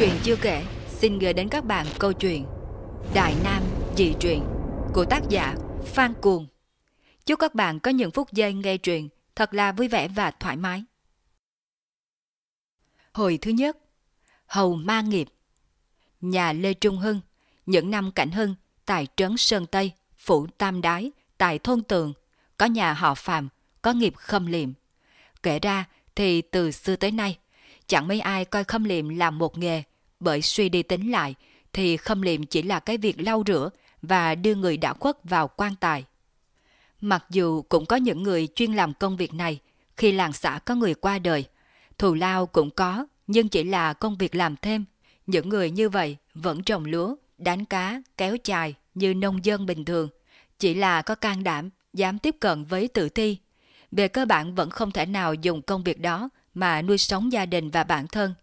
Chuyện chưa kể xin gửi đến các bạn câu chuyện Đại Nam Dị Truyện của tác giả Phan Cuồng. Chúc các bạn có những phút giây nghe truyện thật là vui vẻ và thoải mái. Hồi thứ nhất Hầu Ma Nghiệp Nhà Lê Trung Hưng Những năm Cảnh Hưng tại Trấn Sơn Tây, Phủ Tam Đái, tại thôn Tường có nhà họ Phạm, có nghiệp khâm liệm. Kể ra thì từ xưa tới nay, chẳng mấy ai coi khâm liệm làm một nghề, bởi suy đi tính lại thì khâm liệm chỉ là cái việc lau rửa và đưa người đã khuất vào quan tài. Mặc dù cũng có những người chuyên làm công việc này, khi làng xã có người qua đời, thù lao cũng có, nhưng chỉ là công việc làm thêm. Những người như vậy vẫn trồng lúa, đánh cá, kéo chài như nông dân bình thường, chỉ là có can đảm, dám tiếp cận với tử thi. Về cơ bản vẫn không thể nào dùng công việc đó mà nuôi sống gia đình và bản thân.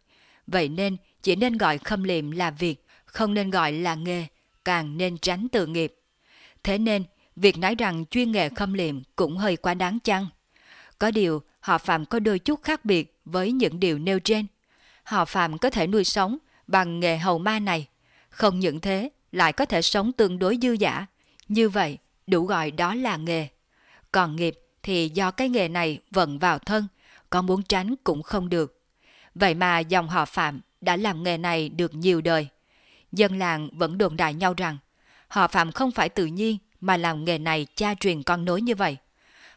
Vậy nên chỉ nên gọi khâm liệm là việc, không nên gọi là nghề, càng nên tránh từ nghiệp. Thế nên, việc nói rằng chuyên nghề khâm liệm cũng hơi quá đáng chăng? Có điều, họ Phạm có đôi chút khác biệt với những điều nêu trên. Họ Phạm có thể nuôi sống bằng nghề hầu ma này. Không những thế, lại có thể sống tương đối dư giả. Như vậy, đủ gọi đó là nghề. Còn nghiệp thì do cái nghề này vận vào thân, có muốn tránh cũng không được. Vậy mà dòng họ Phạm đã làm nghề này được nhiều đời. Dân làng vẫn đồn đại nhau rằng họ Phạm không phải tự nhiên mà làm nghề này cha truyền con nối như vậy.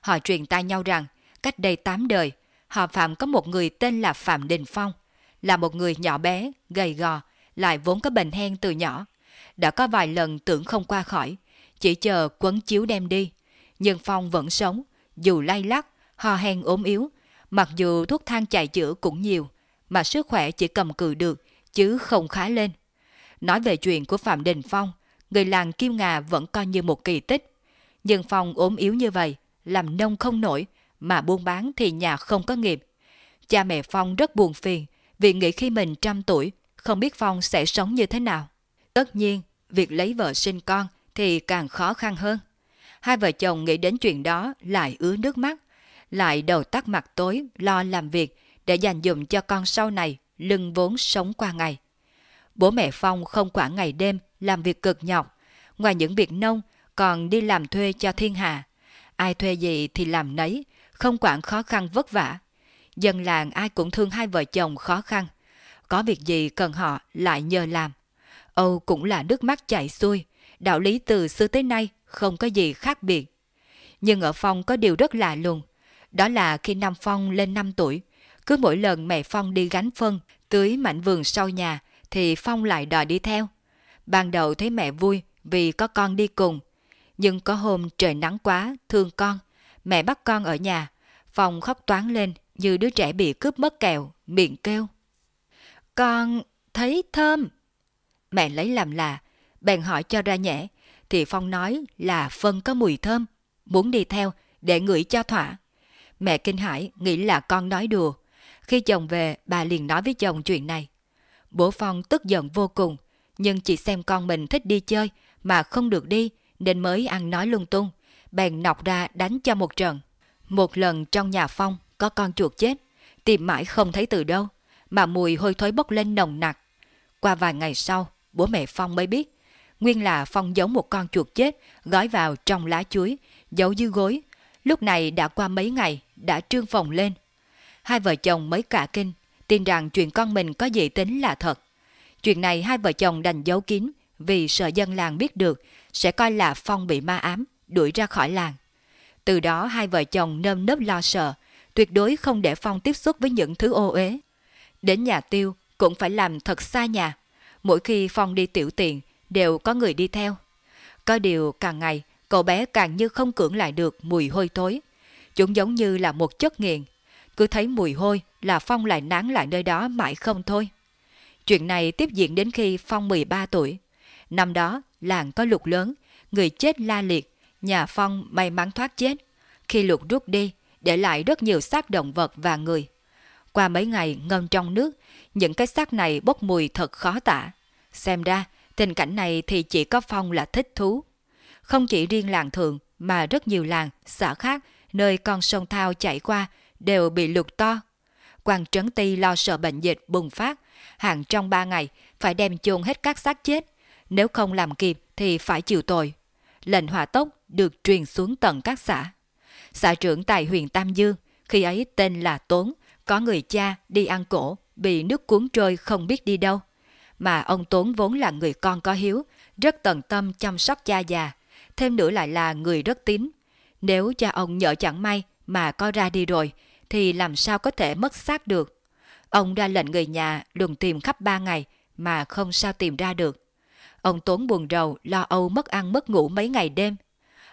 Họ truyền tai nhau rằng cách đây 8 đời, họ Phạm có một người tên là Phạm Đình Phong, là một người nhỏ bé, gầy gò, lại vốn có bệnh hen từ nhỏ. Đã có vài lần tưởng không qua khỏi, chỉ chờ quấn chiếu đem đi. Nhưng Phong vẫn sống, dù lay lắc, ho hen ốm yếu, mặc dù thuốc thang chạy chữa cũng nhiều, mà sức khỏe chỉ cầm cự được, chứ không khá lên. Nói về chuyện của Phạm Đình Phong, người làng Kim Ngà vẫn coi như một kỳ tích. Nhưng Phong ốm yếu như vậy, làm nông không nổi, mà buôn bán thì nhà không có nghiệp. Cha mẹ Phong rất buồn phiền, vì nghĩ khi mình trăm tuổi, không biết Phong sẽ sống như thế nào. Tất nhiên, việc lấy vợ sinh con thì càng khó khăn hơn. Hai vợ chồng nghĩ đến chuyện đó lại ứa nước mắt, lại đầu tắt mặt tối lo làm việc để dành dụm cho con sau này lưng vốn sống qua ngày. Bố mẹ Phong không quản ngày đêm làm việc cực nhọc, ngoài những việc nông còn đi làm thuê cho thiên hạ. Ai thuê gì thì làm nấy, không quản khó khăn vất vả. Dân làng ai cũng thương hai vợ chồng khó khăn. Có việc gì cần họ lại nhờ làm. Âu cũng là nước mắt chảy xuôi, đạo lý từ xưa tới nay không có gì khác biệt. Nhưng ở Phong có điều rất lạ lùng, đó là khi năm Phong lên 5 tuổi, cứ mỗi lần mẹ Phong đi gánh phân, tưới mảnh vườn sau nhà, thì Phong lại đòi đi theo. Ban đầu thấy mẹ vui vì có con đi cùng. Nhưng có hôm trời nắng quá, thương con. Mẹ bắt con ở nhà. Phong khóc toán lên như đứa trẻ bị cướp mất kẹo, miệng kêu. Con thấy thơm. Mẹ lấy làm lạ, bèn hỏi cho ra nhẹ, thì Phong nói là phân có mùi thơm, muốn đi theo để ngửi cho thỏa. Mẹ kinh hãi nghĩ là con nói đùa. Khi chồng về, bà liền nói với chồng chuyện này. Bố Phong tức giận vô cùng, nhưng chỉ xem con mình thích đi chơi mà không được đi nên mới ăn nói lung tung, bèn nọc ra đánh cho một trận. Một lần trong nhà Phong có con chuột chết, tìm mãi không thấy từ đâu, mà mùi hôi thối bốc lên nồng nặc. Qua vài ngày sau, bố mẹ Phong mới biết, nguyên là Phong giấu một con chuột chết gói vào trong lá chuối, giấu dưới gối. Lúc này đã qua mấy ngày, đã trương phòng lên. Hai vợ chồng mới cả kinh, tin rằng chuyện con mình có dị tính là thật. Chuyện này hai vợ chồng đành giấu kín vì sợ dân làng biết được sẽ coi là Phong bị ma ám, đuổi ra khỏi làng. Từ đó hai vợ chồng nơm nớp lo sợ, tuyệt đối không để Phong tiếp xúc với những thứ ô uế. Đến nhà tiêu cũng phải làm thật xa nhà. Mỗi khi Phong đi tiểu tiện đều có người đi theo. Có điều càng ngày cậu bé càng như không cưỡng lại được mùi hôi thối. Chúng giống như là một chất nghiện. Cứ thấy mùi hôi là Phong lại nán lại nơi đó mãi không thôi. Chuyện này tiếp diễn đến khi Phong 13 tuổi. Năm đó, làng có lục lớn, người chết la liệt, nhà Phong may mắn thoát chết. Khi lục rút đi, để lại rất nhiều xác động vật và người. Qua mấy ngày ngâm trong nước, những cái xác này bốc mùi thật khó tả. Xem ra, tình cảnh này thì chỉ có Phong là thích thú. Không chỉ riêng làng thường, mà rất nhiều làng, xã khác, nơi con sông Thao chảy qua, đều bị lục to. Quan Trấn Ti lo sợ bệnh dịch bùng phát, Hàng trong ba ngày phải đem chôn hết các xác chết, nếu không làm kịp thì phải chịu tội. Lệnh hỏa tốc được truyền xuống tận các xã. Xã trưởng tại huyện Tam Dương, khi ấy tên là Tốn, có người cha đi ăn cổ, bị nước cuốn trôi không biết đi đâu. Mà ông Tốn vốn là người con có hiếu, rất tận tâm chăm sóc cha già, thêm nữa lại là người rất tín. Nếu cha ông nhỡ chẳng may mà có ra đi rồi, thì làm sao có thể mất xác được. Ông ra lệnh người nhà lùng tìm khắp ba ngày mà không sao tìm ra được. Ông Tốn buồn rầu, lo âu mất ăn mất ngủ mấy ngày đêm.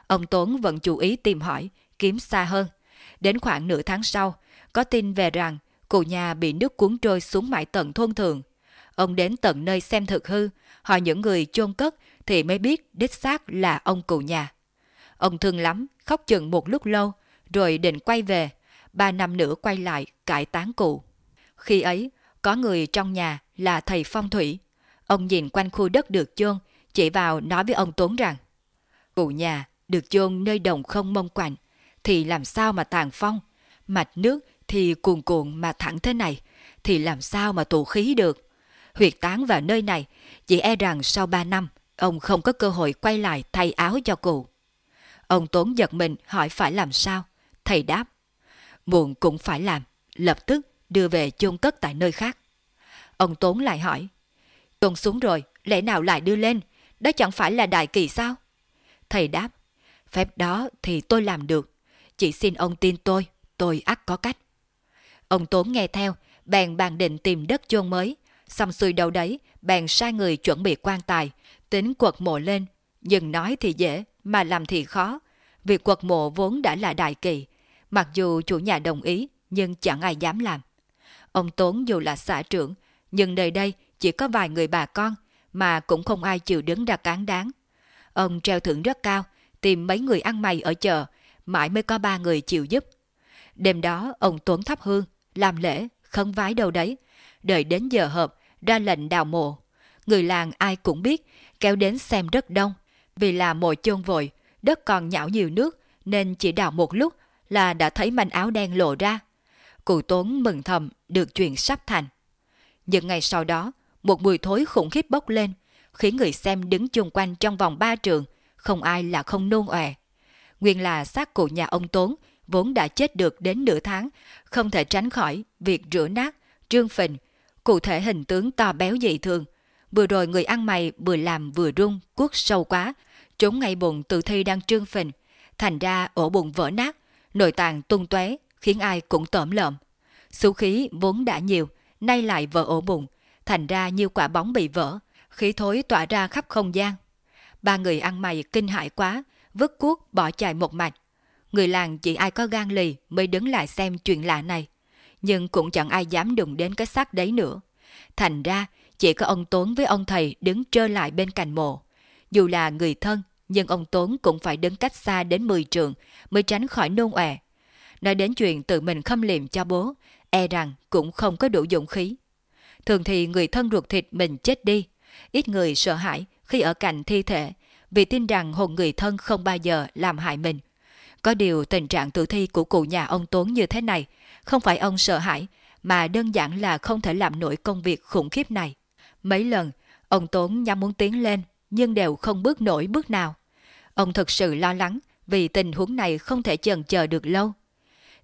Ông Tốn vẫn chú ý tìm hỏi, kiếm xa hơn. Đến khoảng nửa tháng sau, có tin về rằng cụ nhà bị nước cuốn trôi xuống mãi tận thôn thường. Ông đến tận nơi xem thực hư, hỏi những người chôn cất thì mới biết đích xác là ông cụ nhà. Ông thương lắm, khóc chừng một lúc lâu, rồi định quay về. Ba năm nữa quay lại cải tán cụ. Khi ấy, có người trong nhà là thầy phong thủy. Ông nhìn quanh khu đất được chôn, chỉ vào nói với ông Tuấn rằng Cụ nhà được chôn nơi đồng không mông quạnh, thì làm sao mà tàn phong? Mạch nước thì cuồn cuộn mà thẳng thế này, thì làm sao mà tụ khí được? Huyệt tán vào nơi này, chỉ e rằng sau ba năm, ông không có cơ hội quay lại thay áo cho cụ. Ông Tuấn giật mình hỏi phải làm sao? Thầy đáp, muộn cũng phải làm, lập tức đưa về chôn cất tại nơi khác. Ông Tốn lại hỏi, tuần xuống rồi, lẽ nào lại đưa lên? Đó chẳng phải là đại kỳ sao? Thầy đáp, phép đó thì tôi làm được. Chỉ xin ông tin tôi, tôi ắt có cách. Ông Tốn nghe theo, bèn bàn định tìm đất chôn mới. Xong xuôi đầu đấy, bèn sai người chuẩn bị quan tài, tính quật mộ lên. Nhưng nói thì dễ, mà làm thì khó. Việc quật mộ vốn đã là đại kỳ. Mặc dù chủ nhà đồng ý, nhưng chẳng ai dám làm. Ông Tốn dù là xã trưởng, nhưng nơi đây chỉ có vài người bà con, mà cũng không ai chịu đứng ra cán đáng. Ông treo thưởng rất cao, tìm mấy người ăn mày ở chợ, mãi mới có ba người chịu giúp. Đêm đó ông Tuấn thắp hương, làm lễ, khấn vái đâu đấy. Đợi đến giờ hợp, ra lệnh đào mộ. Người làng ai cũng biết, kéo đến xem rất đông. Vì là mộ chôn vội, đất còn nhão nhiều nước, nên chỉ đào một lúc là đã thấy manh áo đen lộ ra. Cụ Tốn mừng thầm được chuyện sắp thành. Nhưng ngày sau đó, một mùi thối khủng khiếp bốc lên, khiến người xem đứng chung quanh trong vòng ba trường, không ai là không nôn ọe. Nguyên là xác cụ nhà ông Tốn vốn đã chết được đến nửa tháng, không thể tránh khỏi việc rửa nát, trương phình, cụ thể hình tướng to béo dị thường. Vừa rồi người ăn mày vừa làm vừa rung, cuốc sâu quá, trốn ngay bụng tự thi đang trương phình, thành ra ổ bụng vỡ nát, nội tạng tung tóe khiến ai cũng tởm lợm. Số khí vốn đã nhiều, nay lại vỡ ổ bụng, thành ra nhiều quả bóng bị vỡ, khí thối tỏa ra khắp không gian. Ba người ăn mày kinh hãi quá, vứt cuốc bỏ chạy một mạch. Người làng chỉ ai có gan lì mới đứng lại xem chuyện lạ này. Nhưng cũng chẳng ai dám đụng đến cái xác đấy nữa. Thành ra, chỉ có ông Tốn với ông thầy đứng trơ lại bên cạnh mộ. Dù là người thân, nhưng ông Tốn cũng phải đứng cách xa đến 10 trường mới tránh khỏi nôn ọe. Nói đến chuyện tự mình khâm liệm cho bố, e rằng cũng không có đủ dũng khí. Thường thì người thân ruột thịt mình chết đi, ít người sợ hãi khi ở cạnh thi thể vì tin rằng hồn người thân không bao giờ làm hại mình. Có điều tình trạng tử thi của cụ nhà ông Tốn như thế này, không phải ông sợ hãi, mà đơn giản là không thể làm nổi công việc khủng khiếp này. Mấy lần, ông Tốn nhắm muốn tiến lên, nhưng đều không bước nổi bước nào. Ông thật sự lo lắng vì tình huống này không thể chần chờ được lâu.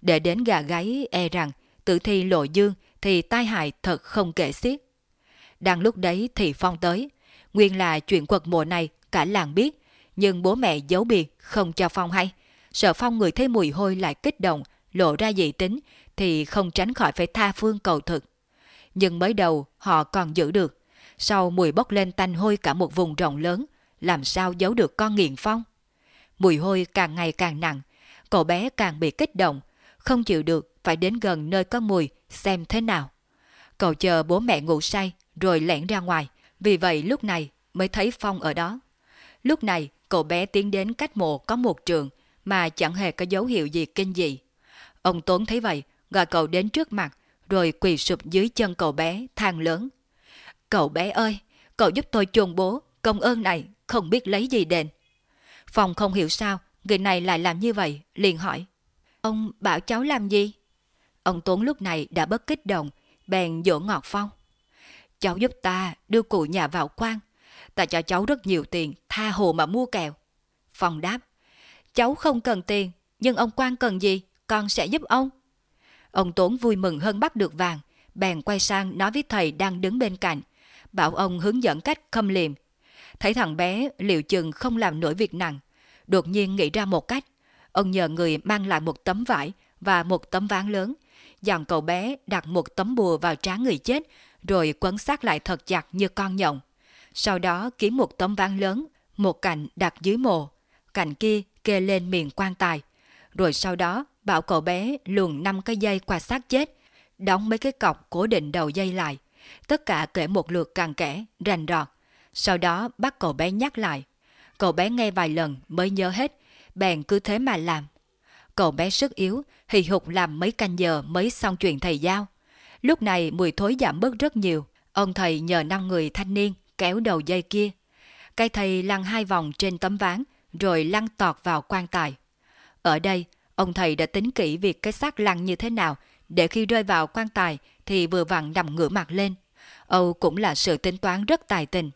Để đến gà gáy e rằng tử thi lộ dương thì tai hại thật không kể xiết. Đang lúc đấy thì Phong tới. Nguyên là chuyện quật mộ này cả làng biết, nhưng bố mẹ giấu biệt không cho Phong hay. Sợ Phong người thấy mùi hôi lại kích động, lộ ra dị tính, thì không tránh khỏi phải tha phương cầu thực. Nhưng mới đầu họ còn giữ được, sau mùi bốc lên tanh hôi cả một vùng rộng lớn, làm sao giấu được con nghiện Phong? Mùi hôi càng ngày càng nặng, cậu bé càng bị kích động, không chịu được phải đến gần nơi có mùi xem thế nào. Cậu chờ bố mẹ ngủ say rồi lẻn ra ngoài, vì vậy lúc này mới thấy Phong ở đó. Lúc này, cậu bé tiến đến cách mộ có một trường mà chẳng hề có dấu hiệu gì kinh dị. Ông Tuấn thấy vậy, gọi cậu đến trước mặt, rồi quỳ sụp dưới chân cậu bé, than lớn. Cậu bé ơi, cậu giúp tôi chôn bố, công ơn này không biết lấy gì đền. Phong không hiểu sao, người này lại làm như vậy, liền hỏi. Ông bảo cháu làm gì? Ông Tuấn lúc này đã bất kích động, bèn dỗ ngọt Phong. cháu giúp ta đưa cụ nhà vào quan. Ta cho cháu rất nhiều tiền, tha hồ mà mua kẹo. Phong đáp, cháu không cần tiền, nhưng ông quan cần gì, con sẽ giúp ông. Ông Tốn vui mừng hơn bắt được vàng, bèn quay sang nói với thầy đang đứng bên cạnh, bảo ông hướng dẫn cách khâm liệm. Thấy thằng bé liệu chừng không làm nổi việc nặng, đột nhiên nghĩ ra một cách. Ông nhờ người mang lại một tấm vải và một tấm ván lớn, dặn cậu bé đặt một tấm bùa vào trán người chết, rồi quấn sát lại thật chặt như con nhộng. Sau đó kiếm một tấm ván lớn, một cạnh đặt dưới mồ, cạnh kia kê lên miệng quan tài. Rồi sau đó bảo cậu bé luồn năm cái dây qua xác chết, đóng mấy cái cọc cố định đầu dây lại. Tất cả kể một lượt càng kẽ, rành rọt. Sau đó bắt cậu bé nhắc lại. Cậu bé nghe vài lần mới nhớ hết, bèn cứ thế mà làm. Cậu bé sức yếu, hì hục làm mấy canh giờ mới xong chuyện thầy giao. Lúc này mùi thối giảm bớt rất nhiều. Ông thầy nhờ năm người thanh niên kéo đầu dây kia. Cây thầy lăn hai vòng trên tấm ván, rồi lăn tọt vào quan tài. Ở đây, ông thầy đã tính kỹ việc cái xác lăn như thế nào, để khi rơi vào quan tài thì vừa vặn nằm ngửa mặt lên. Âu cũng là sự tính toán rất tài tình.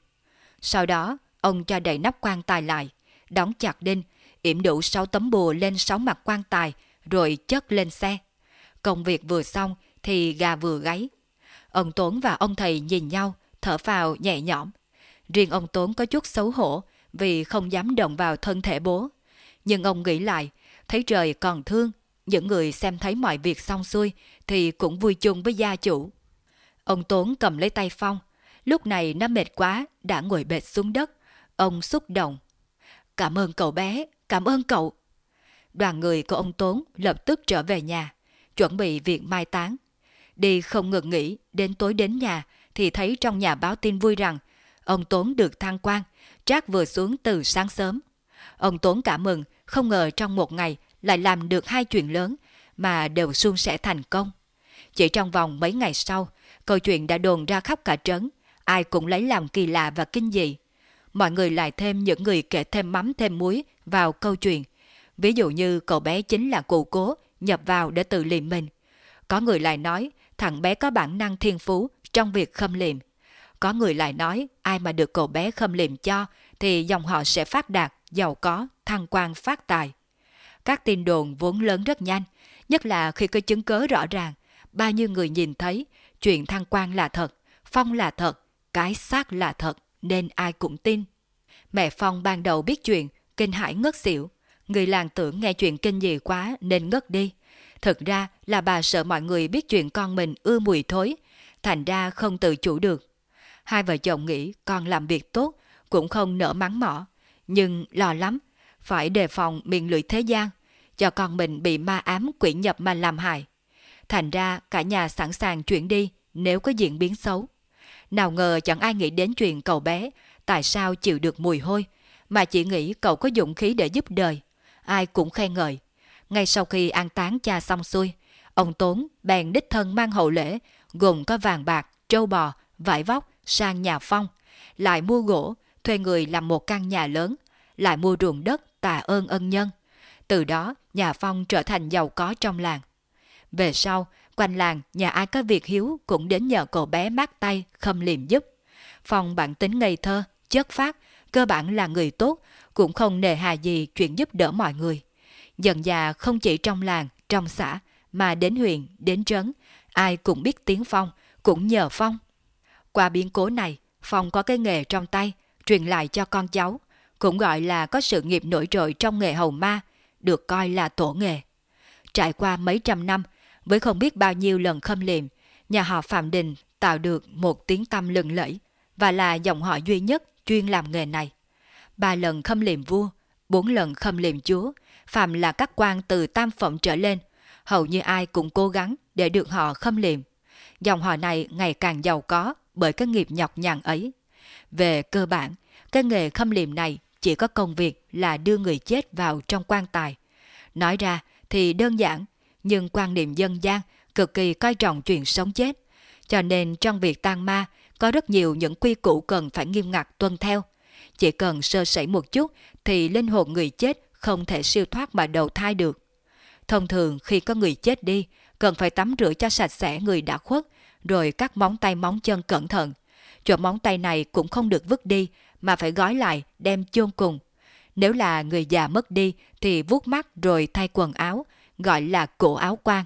Sau đó, ông cho đậy nắp quan tài lại, đóng chặt đinh, yểm đủ 6 tấm bùa lên 6 mặt quan tài, rồi chất lên xe. Công việc vừa xong thì gà vừa gáy. Ông Tốn và ông thầy nhìn nhau, thở phào nhẹ nhõm. Riêng ông Tốn có chút xấu hổ vì không dám động vào thân thể bố. Nhưng ông nghĩ lại, thấy trời còn thương, những người xem thấy mọi việc xong xuôi thì cũng vui chung với gia chủ. Ông Tốn cầm lấy tay Phong, lúc này nó mệt quá, đã ngồi bệt xuống đất. Ông xúc động. Cảm ơn cậu bé, cảm ơn cậu. Đoàn người của ông Tốn lập tức trở về nhà, chuẩn bị việc mai táng. Đi không ngừng nghỉ, đến tối đến nhà thì thấy trong nhà báo tin vui rằng ông Tốn được thăng quan, Trác vừa xuống từ sáng sớm. Ông Tốn cảm mừng, không ngờ trong một ngày lại làm được hai chuyện lớn mà đều suôn sẻ thành công. Chỉ trong vòng mấy ngày sau, câu chuyện đã đồn ra khắp cả trấn, ai cũng lấy làm kỳ lạ và kinh dị. Mọi người lại thêm những người kể thêm mắm thêm muối vào câu chuyện. Ví dụ như cậu bé chính là cụ cố nhập vào để tự liệm mình. Có người lại nói thằng bé có bản năng thiên phú trong việc khâm liệm. Có người lại nói ai mà được cậu bé khâm liệm cho thì dòng họ sẽ phát đạt, giàu có, thăng quan phát tài. Các tin đồn vốn lớn rất nhanh, nhất là khi có chứng cớ rõ ràng, bao nhiêu người nhìn thấy chuyện thăng quan là thật, phong là thật, cái xác là thật, nên ai cũng tin. Mẹ Phong ban đầu biết chuyện, kinh hãi ngất xỉu. Người làng tưởng nghe chuyện kinh dị quá nên ngất đi. Thực ra là bà sợ mọi người biết chuyện con mình ưa mùi thối, thành ra không tự chủ được. Hai vợ chồng nghĩ con làm việc tốt, cũng không nỡ mắng mỏ, nhưng lo lắm, phải đề phòng miệng lưỡi thế gian, cho con mình bị ma ám quỷ nhập mà làm hại. Thành ra cả nhà sẵn sàng chuyển đi nếu có diễn biến xấu. Nào ngờ chẳng ai nghĩ đến chuyện cậu bé, tại sao chịu được mùi hôi, mà chỉ nghĩ cậu có dụng khí để giúp đời. Ai cũng khen ngợi. Ngay sau khi an táng cha xong xuôi, ông Tốn bèn đích thân mang hậu lễ, gồm có vàng bạc, trâu bò, vải vóc sang nhà Phong, lại mua gỗ, thuê người làm một căn nhà lớn, lại mua ruộng đất tạ ơn ân nhân. Từ đó, nhà Phong trở thành giàu có trong làng. Về sau, quanh làng, nhà ai có việc hiếu cũng đến nhờ cậu bé mát tay, khâm liềm giúp. Phong bản tính ngây thơ, chất phát, cơ bản là người tốt, cũng không nề hà gì chuyện giúp đỡ mọi người. Dần già không chỉ trong làng, trong xã, mà đến huyện, đến trấn, ai cũng biết tiếng Phong, cũng nhờ Phong. Qua biến cố này, Phong có cái nghề trong tay, truyền lại cho con cháu, cũng gọi là có sự nghiệp nổi trội trong nghề hầu ma, được coi là tổ nghề. Trải qua mấy trăm năm, với không biết bao nhiêu lần khâm liệm, nhà họ Phạm Đình tạo được một tiếng tâm lừng lẫy và là dòng họ duy nhất chuyên làm nghề này. Ba lần khâm liệm vua, bốn lần khâm liệm chúa, Phạm là các quan từ tam phẩm trở lên, hầu như ai cũng cố gắng để được họ khâm liệm. Dòng họ này ngày càng giàu có bởi cái nghiệp nhọc nhằn ấy. Về cơ bản, cái nghề khâm liệm này chỉ có công việc là đưa người chết vào trong quan tài. Nói ra thì đơn giản, nhưng quan niệm dân gian cực kỳ coi trọng chuyện sống chết. Cho nên trong việc tang ma có rất nhiều những quy củ cần phải nghiêm ngặt tuân theo. Chỉ cần sơ sẩy một chút thì linh hồn người chết không thể siêu thoát mà đầu thai được. Thông thường khi có người chết đi, cần phải tắm rửa cho sạch sẽ người đã khuất, rồi cắt móng tay móng chân cẩn thận. chỗ móng tay này cũng không được vứt đi, mà phải gói lại đem chôn cùng. Nếu là người già mất đi thì vuốt mắt rồi thay quần áo, gọi là cổ áo quan.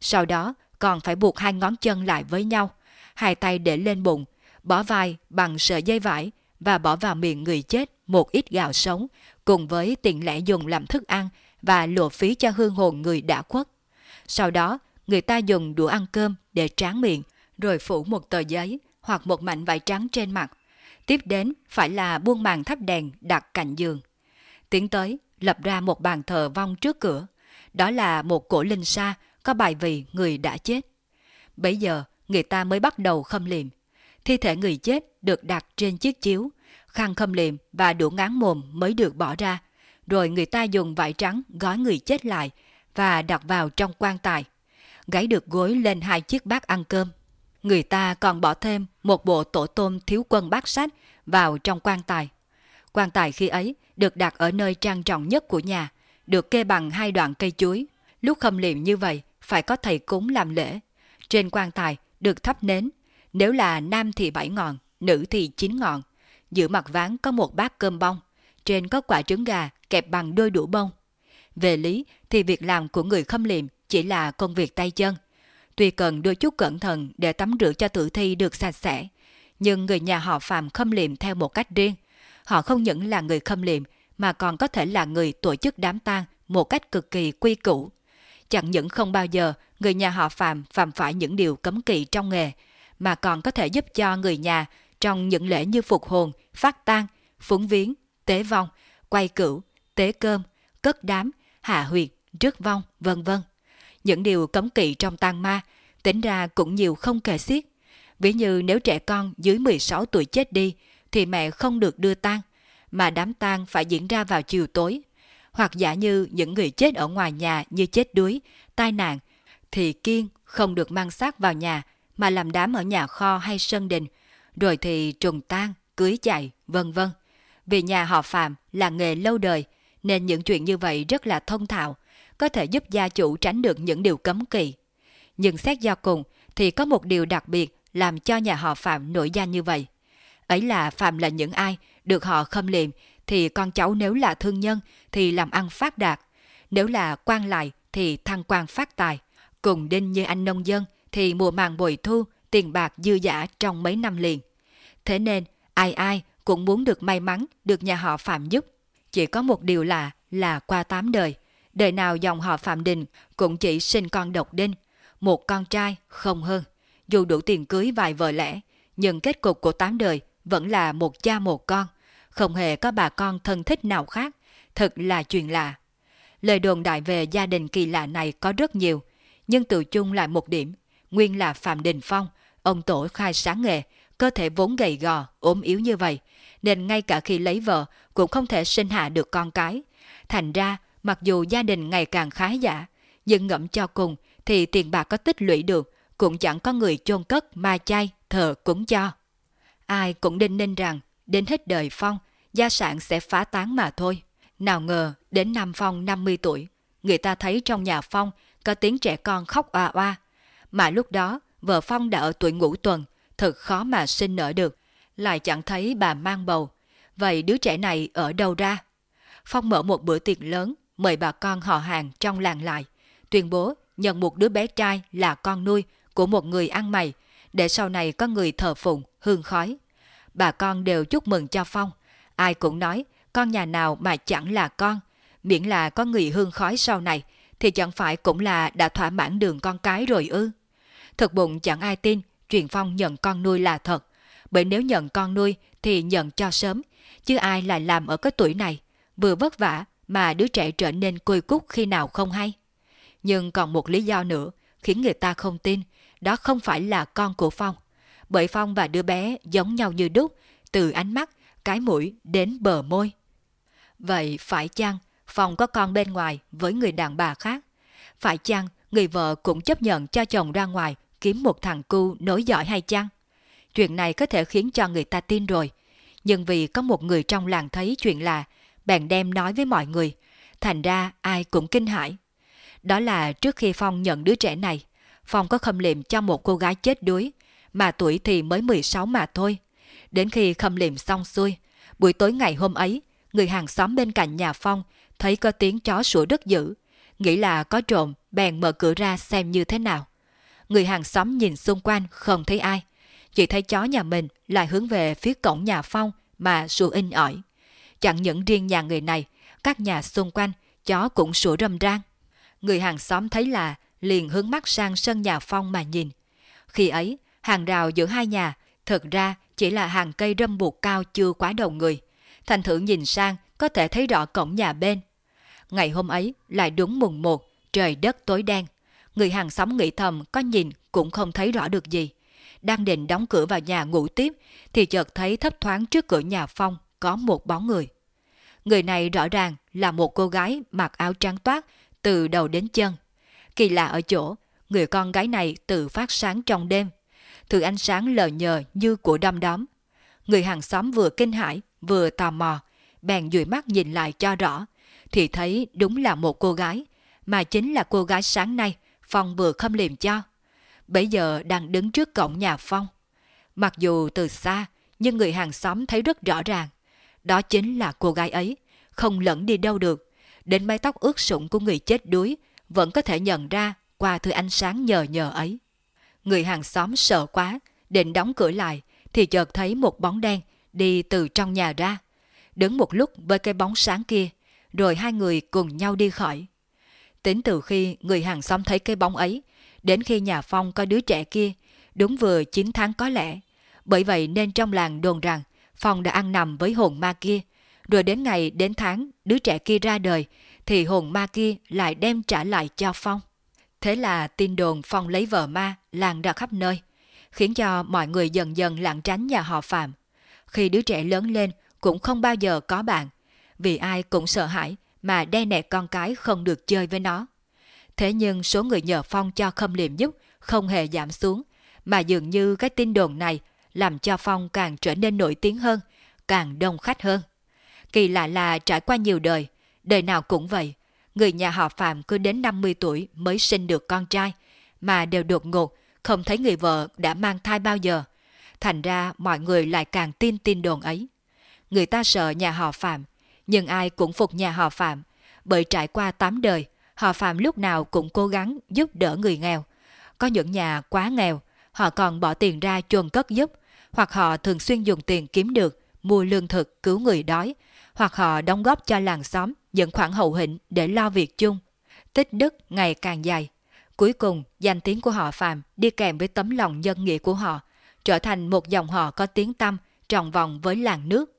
Sau đó còn phải buộc hai ngón chân lại với nhau, hai tay để lên bụng, bỏ vai bằng sợi dây vải và bỏ vào miệng người chết một ít gạo sống cùng với tiền lẻ dùng làm thức ăn và lộ phí cho hương hồn người đã khuất. Sau đó, người ta dùng đũa ăn cơm để tráng miệng, rồi phủ một tờ giấy hoặc một mảnh vải trắng trên mặt. Tiếp đến phải là buông màn thắp đèn đặt cạnh giường. Tiến tới, lập ra một bàn thờ vong trước cửa. Đó là một cổ linh sa có bài vị người đã chết. Bây giờ, người ta mới bắt đầu khâm liệm. Thi thể người chết được đặt trên chiếc chiếu, khăn khâm liệm và đũa ngán mồm mới được bỏ ra. Rồi người ta dùng vải trắng gói người chết lại và đặt vào trong quan tài. Gáy được gối lên hai chiếc bát ăn cơm. Người ta còn bỏ thêm một bộ tổ tôm thiếu quân bát sách vào trong quan tài. Quan tài khi ấy được đặt ở nơi trang trọng nhất của nhà, được kê bằng hai đoạn cây chuối. Lúc khâm liệm như vậy, phải có thầy cúng làm lễ. Trên quan tài được thắp nến, nếu là nam thì bảy ngọn, nữ thì chín ngọn. Giữa mặt ván có một bát cơm bông, trên có quả trứng gà kẹp bằng đôi đũa bông. Về lý thì việc làm của người khâm liệm chỉ là công việc tay chân. Tuy cần đưa chút cẩn thận để tắm rửa cho tử thi được sạch sẽ, nhưng người nhà họ Phạm khâm liệm theo một cách riêng. Họ không những là người khâm liệm mà còn có thể là người tổ chức đám tang một cách cực kỳ quy củ. Chẳng những không bao giờ người nhà họ Phạm phạm phải những điều cấm kỵ trong nghề, mà còn có thể giúp cho người nhà trong những lễ như phục hồn, phát tang, phúng viếng, tế vong, quay cửu, tế cơm, cất đám, hạ huyệt, rước vong, vân vân. Những điều cấm kỵ trong tang ma, tính ra cũng nhiều không kể xiết. Ví như nếu trẻ con dưới 16 tuổi chết đi, thì mẹ không được đưa tang, mà đám tang phải diễn ra vào chiều tối. Hoặc giả như những người chết ở ngoài nhà như chết đuối, tai nạn, thì kiên không được mang xác vào nhà mà làm đám ở nhà kho hay sân đình, rồi thì trùng tang, cưới chạy, vân vân. Vì nhà họ Phạm là nghề lâu đời, nên những chuyện như vậy rất là thông thạo, có thể giúp gia chủ tránh được những điều cấm kỵ. Nhưng xét do cùng thì có một điều đặc biệt làm cho nhà họ Phạm nổi danh như vậy. Ấy là Phạm là những ai được họ khâm liệm thì con cháu nếu là thương nhân thì làm ăn phát đạt, nếu là quan lại thì thăng quan phát tài. Cùng đinh như anh nông dân thì mùa màng bội thu, tiền bạc dư giả trong mấy năm liền. Thế nên, ai ai cũng muốn được may mắn được nhà họ Phạm giúp. Chỉ có một điều là, là qua tám đời. Đời nào dòng họ Phạm Đình cũng chỉ sinh con độc đinh, một con trai không hơn. Dù đủ tiền cưới vài vợ lẽ, nhưng kết cục của tám đời vẫn là một cha một con, không hề có bà con thân thích nào khác, thật là chuyện lạ. Lời đồn đại về gia đình kỳ lạ này có rất nhiều, nhưng tự chung lại một điểm, nguyên là Phạm Đình Phong, ông tổ khai sáng nghề, cơ thể vốn gầy gò, ốm yếu như vậy, nên ngay cả khi lấy vợ cũng không thể sinh hạ được con cái. Thành ra, mặc dù gia đình ngày càng khá giả, nhưng ngẫm cho cùng thì tiền bạc có tích lũy được, cũng chẳng có người chôn cất ma chay, thờ cúng cho. Ai cũng đinh ninh rằng, đến hết đời Phong, gia sản sẽ phá tán mà thôi. Nào ngờ, đến năm Phong 50 tuổi, người ta thấy trong nhà Phong có tiếng trẻ con khóc oa oa. Mà lúc đó, vợ Phong đã ở tuổi ngũ tuần, thật khó mà sinh nở được, lại chẳng thấy bà mang bầu. Vậy đứa trẻ này ở đâu ra? Phong mở một bữa tiệc lớn, mời bà con họ hàng trong làng lại, tuyên bố nhận một đứa bé trai là con nuôi của một người ăn mày, để sau này có người thờ phụng, hương khói. Bà con đều chúc mừng cho Phong, ai cũng nói con nhà nào mà chẳng là con, miễn là có người hương khói sau này, thì chẳng phải cũng là đã thỏa mãn đường con cái rồi ư. Thực bụng chẳng ai tin truyền Phong nhận con nuôi là thật, bởi nếu nhận con nuôi thì nhận cho sớm, chứ ai lại làm ở cái tuổi này, vừa vất vả mà đứa trẻ trở nên côi cút khi nào không hay. Nhưng còn một lý do nữa khiến người ta không tin, đó không phải là con của Phong. Bởi Phong và đứa bé giống nhau như đúc, từ ánh mắt, cái mũi đến bờ môi. Vậy phải chăng Phong có con bên ngoài với người đàn bà khác? Phải chăng người vợ cũng chấp nhận cho chồng ra ngoài kiếm một thằng cu nối giỏi hay chăng? Chuyện này có thể khiến cho người ta tin rồi. Nhưng vì có một người trong làng thấy chuyện là, bèn đem nói với mọi người. Thành ra ai cũng kinh hãi. Đó là trước khi Phong nhận đứa trẻ này, Phong có khâm liệm cho một cô gái chết đuối, mà tuổi thì mới 16 mà thôi. Đến khi khâm liệm xong xuôi, buổi tối ngày hôm ấy, người hàng xóm bên cạnh nhà Phong thấy có tiếng chó sủa rất dữ, nghĩ là có trộm, bèn mở cửa ra xem như thế nào. Người hàng xóm nhìn xung quanh không thấy ai, chỉ thấy chó nhà mình lại hướng về phía cổng nhà Phong mà sủa in ỏi. Chẳng những riêng nhà người này, các nhà xung quanh, chó cũng sủa râm ran. Người hàng xóm thấy là liền hướng mắt sang sân nhà Phong mà nhìn. Khi ấy, hàng rào giữa hai nhà thật ra chỉ là hàng cây râm buộc cao chưa quá đầu người. Thành thử nhìn sang có thể thấy rõ cổng nhà bên. Ngày hôm ấy lại đúng mùng một, trời đất tối đen. Người hàng xóm nghĩ thầm có nhìn cũng không thấy rõ được gì. Đang định đóng cửa vào nhà ngủ tiếp thì chợt thấy thấp thoáng trước cửa nhà Phong có một bóng người. Người này rõ ràng là một cô gái mặc áo trắng toát từ đầu đến chân. Kỳ lạ ở chỗ, người con gái này tự phát sáng trong đêm. Thứ ánh sáng lờ nhờ như của đom đóm. Người hàng xóm vừa kinh hãi, vừa tò mò, bèn dụi mắt nhìn lại cho rõ, thì thấy đúng là một cô gái, mà chính là cô gái sáng nay Phong vừa khâm liềm cho. Bây giờ đang đứng trước cổng nhà Phong. Mặc dù từ xa, nhưng người hàng xóm thấy rất rõ ràng. Đó chính là cô gái ấy, không lẫn đi đâu được. Đến mái tóc ướt sũng của người chết đuối vẫn có thể nhận ra qua thứ ánh sáng nhờ nhờ ấy. Người hàng xóm sợ quá, định đóng cửa lại thì chợt thấy một bóng đen đi từ trong nhà ra. Đứng một lúc với cái bóng sáng kia, rồi hai người cùng nhau đi khỏi. Tính từ khi người hàng xóm thấy cái bóng ấy, đến khi nhà Phong có đứa trẻ kia, đúng vừa 9 tháng có lẽ. Bởi vậy nên trong làng đồn rằng Phong đã ăn nằm với hồn ma kia. Rồi đến ngày đến tháng đứa trẻ kia ra đời thì hồn ma kia lại đem trả lại cho Phong. Thế là tin đồn Phong lấy vợ ma lan ra khắp nơi, khiến cho mọi người dần dần lảng tránh nhà họ Phạm. Khi đứa trẻ lớn lên cũng không bao giờ có bạn, vì ai cũng sợ hãi mà đe nẹt con cái không được chơi với nó. Thế nhưng số người nhờ Phong cho khâm liệm giúp không hề giảm xuống, mà dường như cái tin đồn này làm cho Phong càng trở nên nổi tiếng hơn, càng đông khách hơn. Kỳ lạ là trải qua nhiều đời, đời nào cũng vậy, người nhà họ Phạm cứ đến 50 tuổi mới sinh được con trai, mà đều đột ngột, không thấy người vợ đã mang thai bao giờ. Thành ra mọi người lại càng tin tin đồn ấy. Người ta sợ nhà họ Phạm, nhưng ai cũng phục nhà họ Phạm, bởi trải qua 8 đời, họ Phạm lúc nào cũng cố gắng giúp đỡ người nghèo. Có những nhà quá nghèo, họ còn bỏ tiền ra chuồn cất giúp, hoặc họ thường xuyên dùng tiền kiếm được mua lương thực cứu người đói, hoặc họ đóng góp cho làng xóm những khoản hậu hĩnh để lo việc chung. Tích đức ngày càng dài. Cuối cùng, danh tiếng của họ Phạm đi kèm với tấm lòng nhân nghĩa của họ, trở thành một dòng họ có tiếng tăm tròn vòng với làng nước.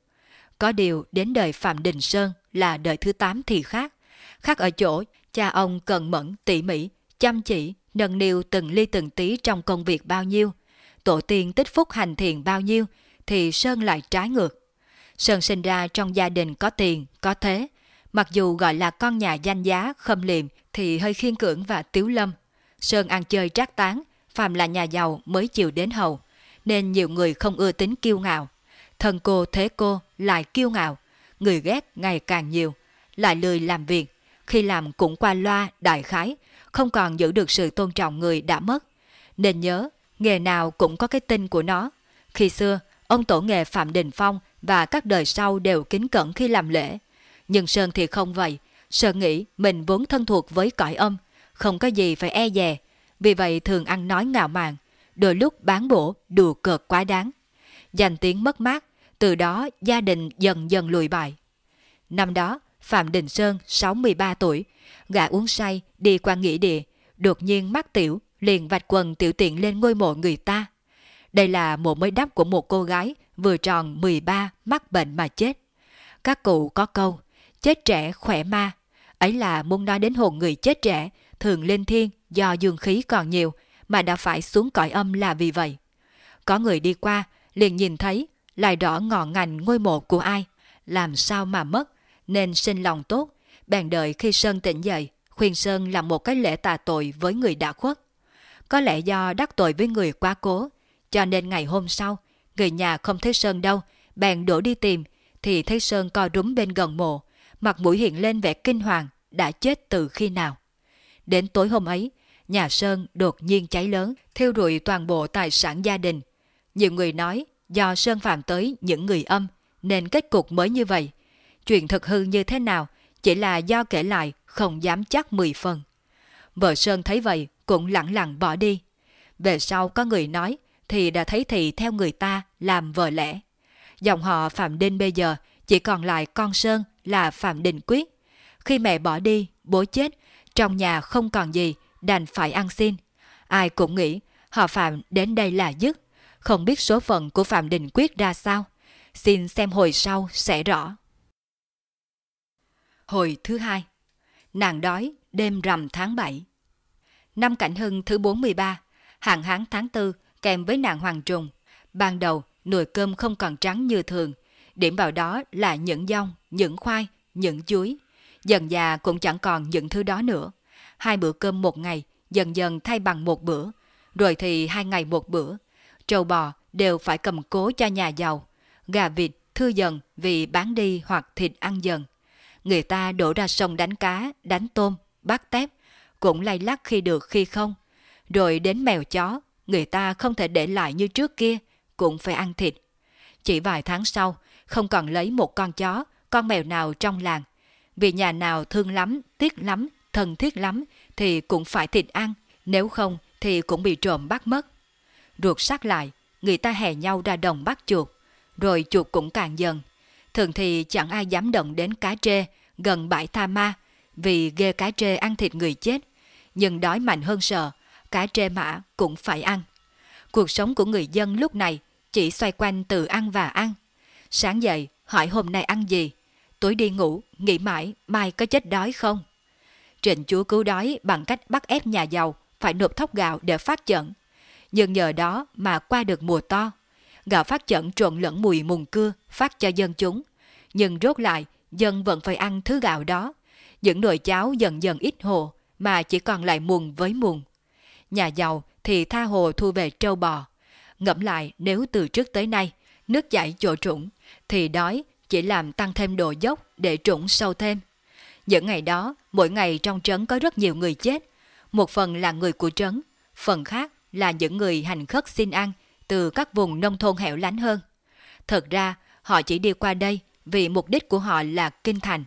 Có điều đến đời Phạm Đình Sơn là đời thứ 8 thì khác. Khác ở chỗ, cha ông cần mẫn, tỉ mỉ, chăm chỉ, nâng niu từng ly từng tí trong công việc bao nhiêu. Tổ tiên tích phúc hành thiện bao nhiêu, thì Sơn lại trái ngược. Sơn sinh ra trong gia đình có tiền, có thế. Mặc dù gọi là con nhà danh giá, khâm liệm thì hơi khiên cưỡng và tiếu lâm. Sơn ăn chơi trác tán, phàm là nhà giàu mới chịu đến hầu, nên nhiều người không ưa tính kiêu ngạo. Thân cô thế cô lại kiêu ngạo, người ghét ngày càng nhiều, lại lười làm việc, khi làm cũng qua loa, đại khái, không còn giữ được sự tôn trọng người đã mất. Nên nhớ, nghề nào cũng có cái tinh của nó. Khi xưa, ông tổ nghề Phạm Đình Phong và các đời sau đều kính cẩn khi làm lễ. Nhưng Sơn thì không vậy. Sơn nghĩ mình vốn thân thuộc với cõi âm, không có gì phải e dè. Vì vậy thường ăn nói ngạo mạn, đôi lúc bán bổ, đùa cợt quá đáng. Danh tiếng mất mát, từ đó gia đình dần dần lùi bại. Năm đó, Phạm Đình Sơn 63 tuổi, gã uống say đi qua nghỉ địa, đột nhiên mắc tiểu, liền vạch quần tiểu tiện lên ngôi mộ người ta. Đây là mộ mới đắp của một cô gái vừa tròn 13 mắc bệnh mà chết. Các cụ có câu, chết trẻ khỏe ma. Ấy là muốn nói đến hồn người chết trẻ, thường lên thiên do dương khí còn nhiều mà đã phải xuống cõi âm là vì vậy. Có người đi qua, liền nhìn thấy, lại rõ ngọn ngành ngôi mộ của ai, làm sao mà mất, nên sinh lòng tốt, bèn đợi khi Sơn tỉnh dậy, khuyên Sơn làm một cái lễ tà tội với người đã khuất. Có lẽ do đắc tội với người quá cố, cho nên ngày hôm sau, người nhà không thấy Sơn đâu, bèn đổ đi tìm, thì thấy Sơn co rúm bên gần mộ, mặt mũi hiện lên vẻ kinh hoàng, đã chết từ khi nào. Đến tối hôm ấy, nhà Sơn đột nhiên cháy lớn, thiêu rụi toàn bộ tài sản gia đình. Nhiều người nói do Sơn Phạm tới những người âm, nên kết cục mới như vậy. Chuyện thực hư như thế nào, chỉ là do kể lại không dám chắc 10 phần. Vợ Sơn thấy vậy cũng lặng lặng bỏ đi. Về sau có người nói thì đã thấy thị theo người ta làm vợ lẽ. Dòng họ Phạm Đinh bây giờ chỉ còn lại con Sơn là Phạm Đình Quyết. Khi mẹ bỏ đi, bố chết, trong nhà không còn gì, đành phải ăn xin. Ai cũng nghĩ họ Phạm đến đây là dứt, không biết số phận của Phạm Đình Quyết ra sao. Xin xem hồi sau sẽ rõ. Hồi thứ hai Nàng đói đêm rằm tháng 7 Năm Cảnh Hưng thứ 43 Hạn hán tháng 4 kèm với nạn hoàng trùng. Ban đầu nồi cơm không còn trắng như thường. Điểm vào đó là những dông, những khoai, những chuối. Dần già cũng chẳng còn những thứ đó nữa. Hai bữa cơm một ngày dần dần thay bằng một bữa. Rồi thì hai ngày một bữa. Trâu bò đều phải cầm cố cho nhà giàu. Gà vịt thư dần vì bán đi hoặc thịt ăn dần. Người ta đổ ra sông đánh cá, đánh tôm, bắt tép, cũng lay lắc khi được khi không. Rồi đến mèo chó, người ta không thể để lại như trước kia, cũng phải ăn thịt. Chỉ vài tháng sau, không còn lấy một con chó, con mèo nào trong làng. Vì nhà nào thương lắm, tiếc lắm, thân thiết lắm, thì cũng phải thịt ăn, nếu không thì cũng bị trộm bắt mất. Ruột sát lại, người ta hè nhau ra đồng bắt chuột, rồi chuột cũng càng dần. Thường thì chẳng ai dám động đến cá trê gần bãi Tha Ma, vì ghê cá trê ăn thịt người chết. Nhưng đói mạnh hơn sợ, cá trê mã cũng phải ăn. Cuộc sống của người dân lúc này chỉ xoay quanh từ ăn và ăn. Sáng dậy, hỏi hôm nay ăn gì. Tối đi ngủ, nghĩ mãi mai có chết đói không. Trịnh chúa cứu đói bằng cách bắt ép nhà giàu phải nộp thóc gạo để phát chẩn. Nhưng nhờ đó mà qua được mùa to. Gạo phát chẩn trộn lẫn mùi mùng cưa phát cho dân chúng. Nhưng rốt lại, dân vẫn phải ăn thứ gạo đó. Những nồi cháo dần dần ít hồ mà chỉ còn lại muôn với muôn. Nhà giàu thì tha hồ thu về trâu bò. Ngẫm lại nếu từ trước tới nay nước chảy chỗ trũng thì đói chỉ làm tăng thêm độ dốc để trũng sâu thêm. Những ngày đó, mỗi ngày trong trấn có rất nhiều người chết. Một phần là người của trấn, phần khác là những người hành khất xin ăn từ các vùng nông thôn hẻo lánh hơn. Thật ra, họ chỉ đi qua đây vì mục đích của họ là kinh thành.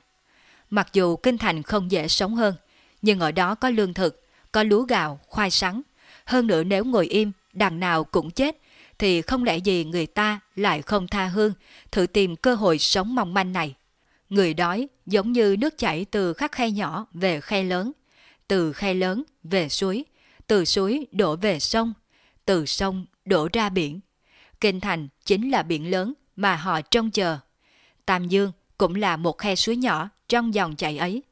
Mặc dù kinh thành không dễ sống hơn, nhưng ở đó có lương thực, có lúa gạo, khoai sắn. Hơn nữa nếu ngồi im, đằng nào cũng chết, thì không lẽ gì người ta lại không tha hương, thử tìm cơ hội sống mong manh này. Người đói giống như nước chảy từ khắc khe nhỏ về khe lớn, từ khe lớn về suối, từ suối đổ về sông, từ sông đổ ra biển. Kinh thành chính là biển lớn mà họ trông chờ. Tam Dương cũng là một khe suối nhỏ trong dòng chảy ấy.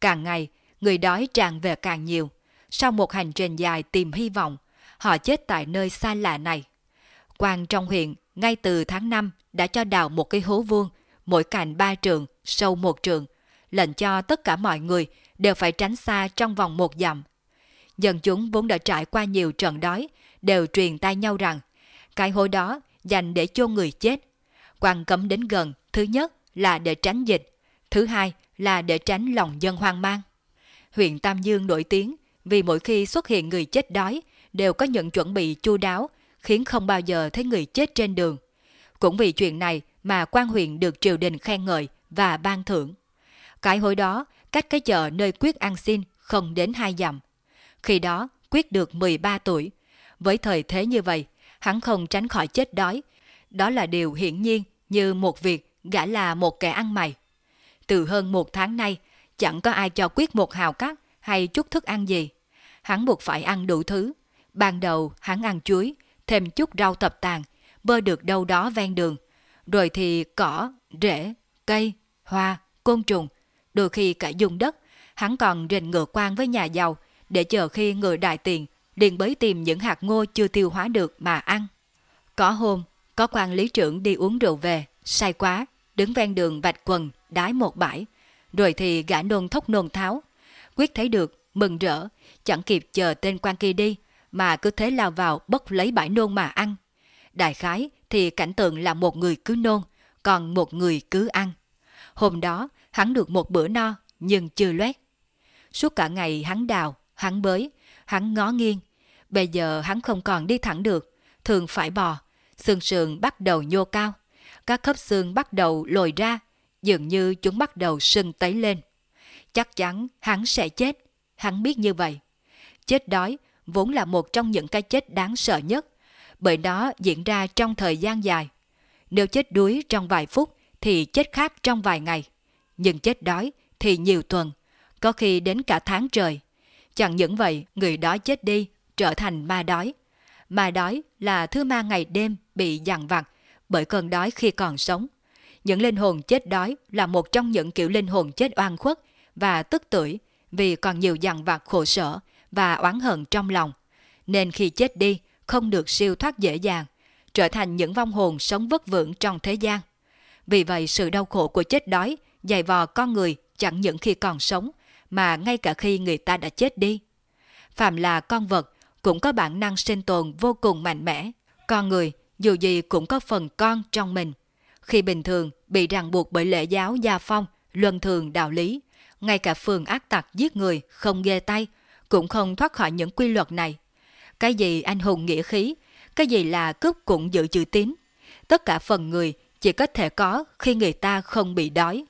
Càng ngày, người đói tràn về càng nhiều. Sau một hành trình dài tìm hy vọng, họ chết tại nơi xa lạ này. quan trong huyện, ngay từ tháng 5 đã cho đào một cái hố vuông, mỗi cạnh ba trường, sâu một trường, lệnh cho tất cả mọi người đều phải tránh xa trong vòng một dặm. Dân chúng vốn đã trải qua nhiều trận đói, đều truyền tay nhau rằng cái hố đó dành để chôn người chết. quan cấm đến gần, thứ nhất là để tránh dịch, thứ hai là để tránh lòng dân hoang mang. Huyện Tam Dương nổi tiếng vì mỗi khi xuất hiện người chết đói đều có những chuẩn bị chu đáo, khiến không bao giờ thấy người chết trên đường. Cũng vì chuyện này mà quan huyện được triều đình khen ngợi và ban thưởng. Cái hồi đó, cách cái chợ nơi Quyết ăn xin không đến hai dặm. Khi đó, Quyết được 13 tuổi. Với thời thế như vậy, hắn không tránh khỏi chết đói. Đó là điều hiển nhiên như một việc gã là một kẻ ăn mày. Từ hơn một tháng nay, chẳng có ai cho Quyết một hào cắt hay chút thức ăn gì. Hắn buộc phải ăn đủ thứ. Ban đầu hắn ăn chuối, thêm chút rau tập tàn, bơ được đâu đó ven đường. Rồi thì cỏ, rễ, cây, hoa, côn trùng, đôi khi cả dùng đất. Hắn còn rình ngựa quan với nhà giàu để chờ khi người đại tiền liền bới tìm những hạt ngô chưa tiêu hóa được mà ăn. Có hôm, có quan lý trưởng đi uống rượu về, say quá, đứng ven đường vạch quần, đái một bãi, rồi thì gã nôn thốc nôn tháo. Quyết thấy được, mừng rỡ, chẳng kịp chờ tên quan kia đi, mà cứ thế lao vào bốc lấy bãi nôn mà ăn. Đại khái thì cảnh tượng là một người cứ nôn, còn một người cứ ăn. Hôm đó, hắn được một bữa no, nhưng chưa loét. Suốt cả ngày hắn đào, hắn bới, hắn ngó nghiêng. Bây giờ hắn không còn đi thẳng được, thường phải bò. xương sườn bắt đầu nhô cao, các khớp xương bắt đầu lồi ra, dường như chúng bắt đầu sưng tấy lên. Chắc chắn hắn sẽ chết, hắn biết như vậy. Chết đói vốn là một trong những cái chết đáng sợ nhất, bởi nó diễn ra trong thời gian dài. Nếu chết đuối trong vài phút thì chết khác trong vài ngày, nhưng chết đói thì nhiều tuần, có khi đến cả tháng trời. Chẳng những vậy, người đó chết đi, trở thành ma đói. Ma đói là thứ ma ngày đêm bị dằn vặt bởi cơn đói khi còn sống. Những linh hồn chết đói là một trong những kiểu linh hồn chết oan khuất và tức tuổi vì còn nhiều dằn vặt khổ sở và oán hận trong lòng. Nên khi chết đi, không được siêu thoát dễ dàng, trở thành những vong hồn sống vất vưởng trong thế gian. Vì vậy sự đau khổ của chết đói dày vò con người chẳng những khi còn sống, mà ngay cả khi người ta đã chết đi. Phạm là con vật, cũng có bản năng sinh tồn vô cùng mạnh mẽ. Con người, dù gì cũng có phần con trong mình. Khi bình thường bị ràng buộc bởi lễ giáo gia phong, luân thường đạo lý, ngay cả phường ác tặc giết người không ghê tay, cũng không thoát khỏi những quy luật này. Cái gì anh hùng nghĩa khí, cái gì là cướp cũng giữ chữ tín. Tất cả phần người chỉ có thể có khi người ta không bị đói.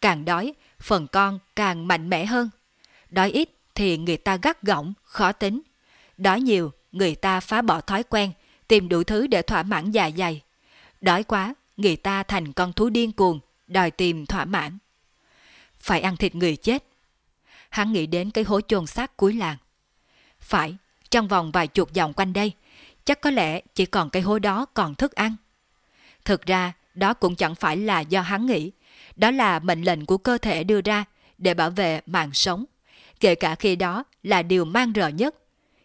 Càng đói, phần con càng mạnh mẽ hơn. Đói ít thì người ta gắt gỏng, khó tính. Đói nhiều, người ta phá bỏ thói quen, tìm đủ thứ để thỏa mãn dạ dày. Đói quá, người ta thành con thú điên cuồng, đòi tìm thỏa mãn. Phải ăn thịt người chết. Hắn nghĩ đến cái hố chôn xác cuối làng. Phải, trong vòng vài chục dòng quanh đây, chắc có lẽ chỉ còn cái hố đó còn thức ăn. Thực ra, đó cũng chẳng phải là do hắn nghĩ, đó là mệnh lệnh của cơ thể đưa ra để bảo vệ mạng sống, kể cả khi đó là điều mang rợ nhất.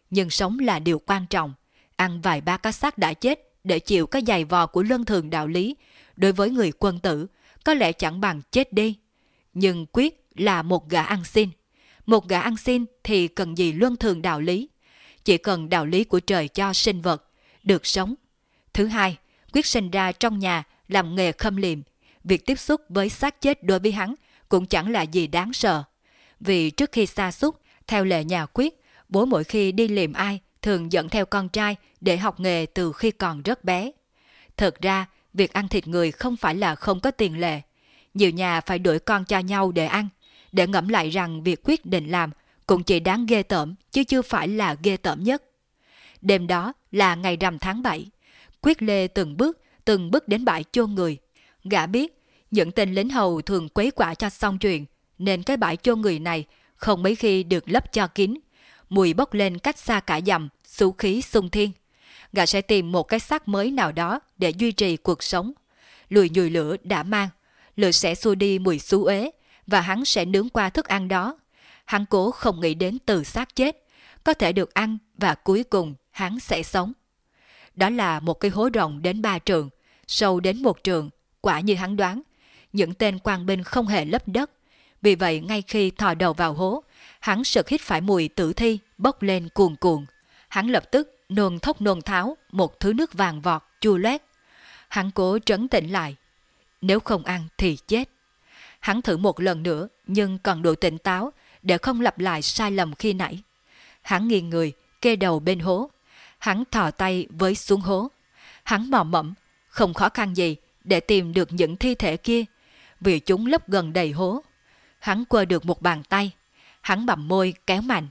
Nhưng sống là điều quan trọng, ăn vài ba cá xác đã chết để chịu cái giày vò của luân thường đạo lý, đối với người quân tử, có lẽ chẳng bằng chết đi. Nhưng quyết là một gã ăn xin. Một gã ăn xin thì cần gì luân thường đạo lý? Chỉ cần đạo lý của trời cho sinh vật, được sống. Thứ hai, quyết sinh ra trong nhà làm nghề khâm liệm. Việc tiếp xúc với xác chết đối với hắn cũng chẳng là gì đáng sợ. Vì trước khi xa xúc, theo lệ nhà quyết, bố mỗi khi đi liệm ai thường dẫn theo con trai để học nghề từ khi còn rất bé. Thật ra, việc ăn thịt người không phải là không có tiền lệ. Nhiều nhà phải đuổi con cho nhau để ăn, để ngẫm lại rằng việc quyết định làm cũng chỉ đáng ghê tởm chứ chưa phải là ghê tởm nhất. Đêm đó là ngày rằm tháng 7. Quyết Lê từng bước, từng bước đến bãi chôn người. Gã biết, những tên lính hầu thường quấy quả cho xong chuyện, nên cái bãi chôn người này không mấy khi được lấp cho kín. Mùi bốc lên cách xa cả dặm, xú khí sung thiên. Gã sẽ tìm một cái xác mới nào đó để duy trì cuộc sống. Lùi nhùi lửa đã mang, lửa sẽ xua đi mùi xú ế, và hắn sẽ nướng qua thức ăn đó. Hắn cố không nghĩ đến từ xác chết, có thể được ăn và cuối cùng hắn sẽ sống. Đó là một cái hố rộng đến ba trường, sâu đến một trường, quả như hắn đoán. Những tên quan binh không hề lấp đất. Vì vậy ngay khi thò đầu vào hố, hắn sực hít phải mùi tử thi bốc lên cuồn cuộn. Hắn lập tức nôn thốc nôn tháo một thứ nước vàng vọt chua loét. Hắn cố trấn tĩnh lại. Nếu không ăn thì chết. Hắn thử một lần nữa nhưng còn đủ tỉnh táo để không lặp lại sai lầm khi nãy. Hắn nghiêng người, kê đầu bên hố. Hắn thò tay với xuống hố. Hắn mò mẫm, không khó khăn gì để tìm được những thi thể kia, vì chúng lấp gần đầy hố. Hắn quơ được một bàn tay. Hắn bầm môi kéo mạnh.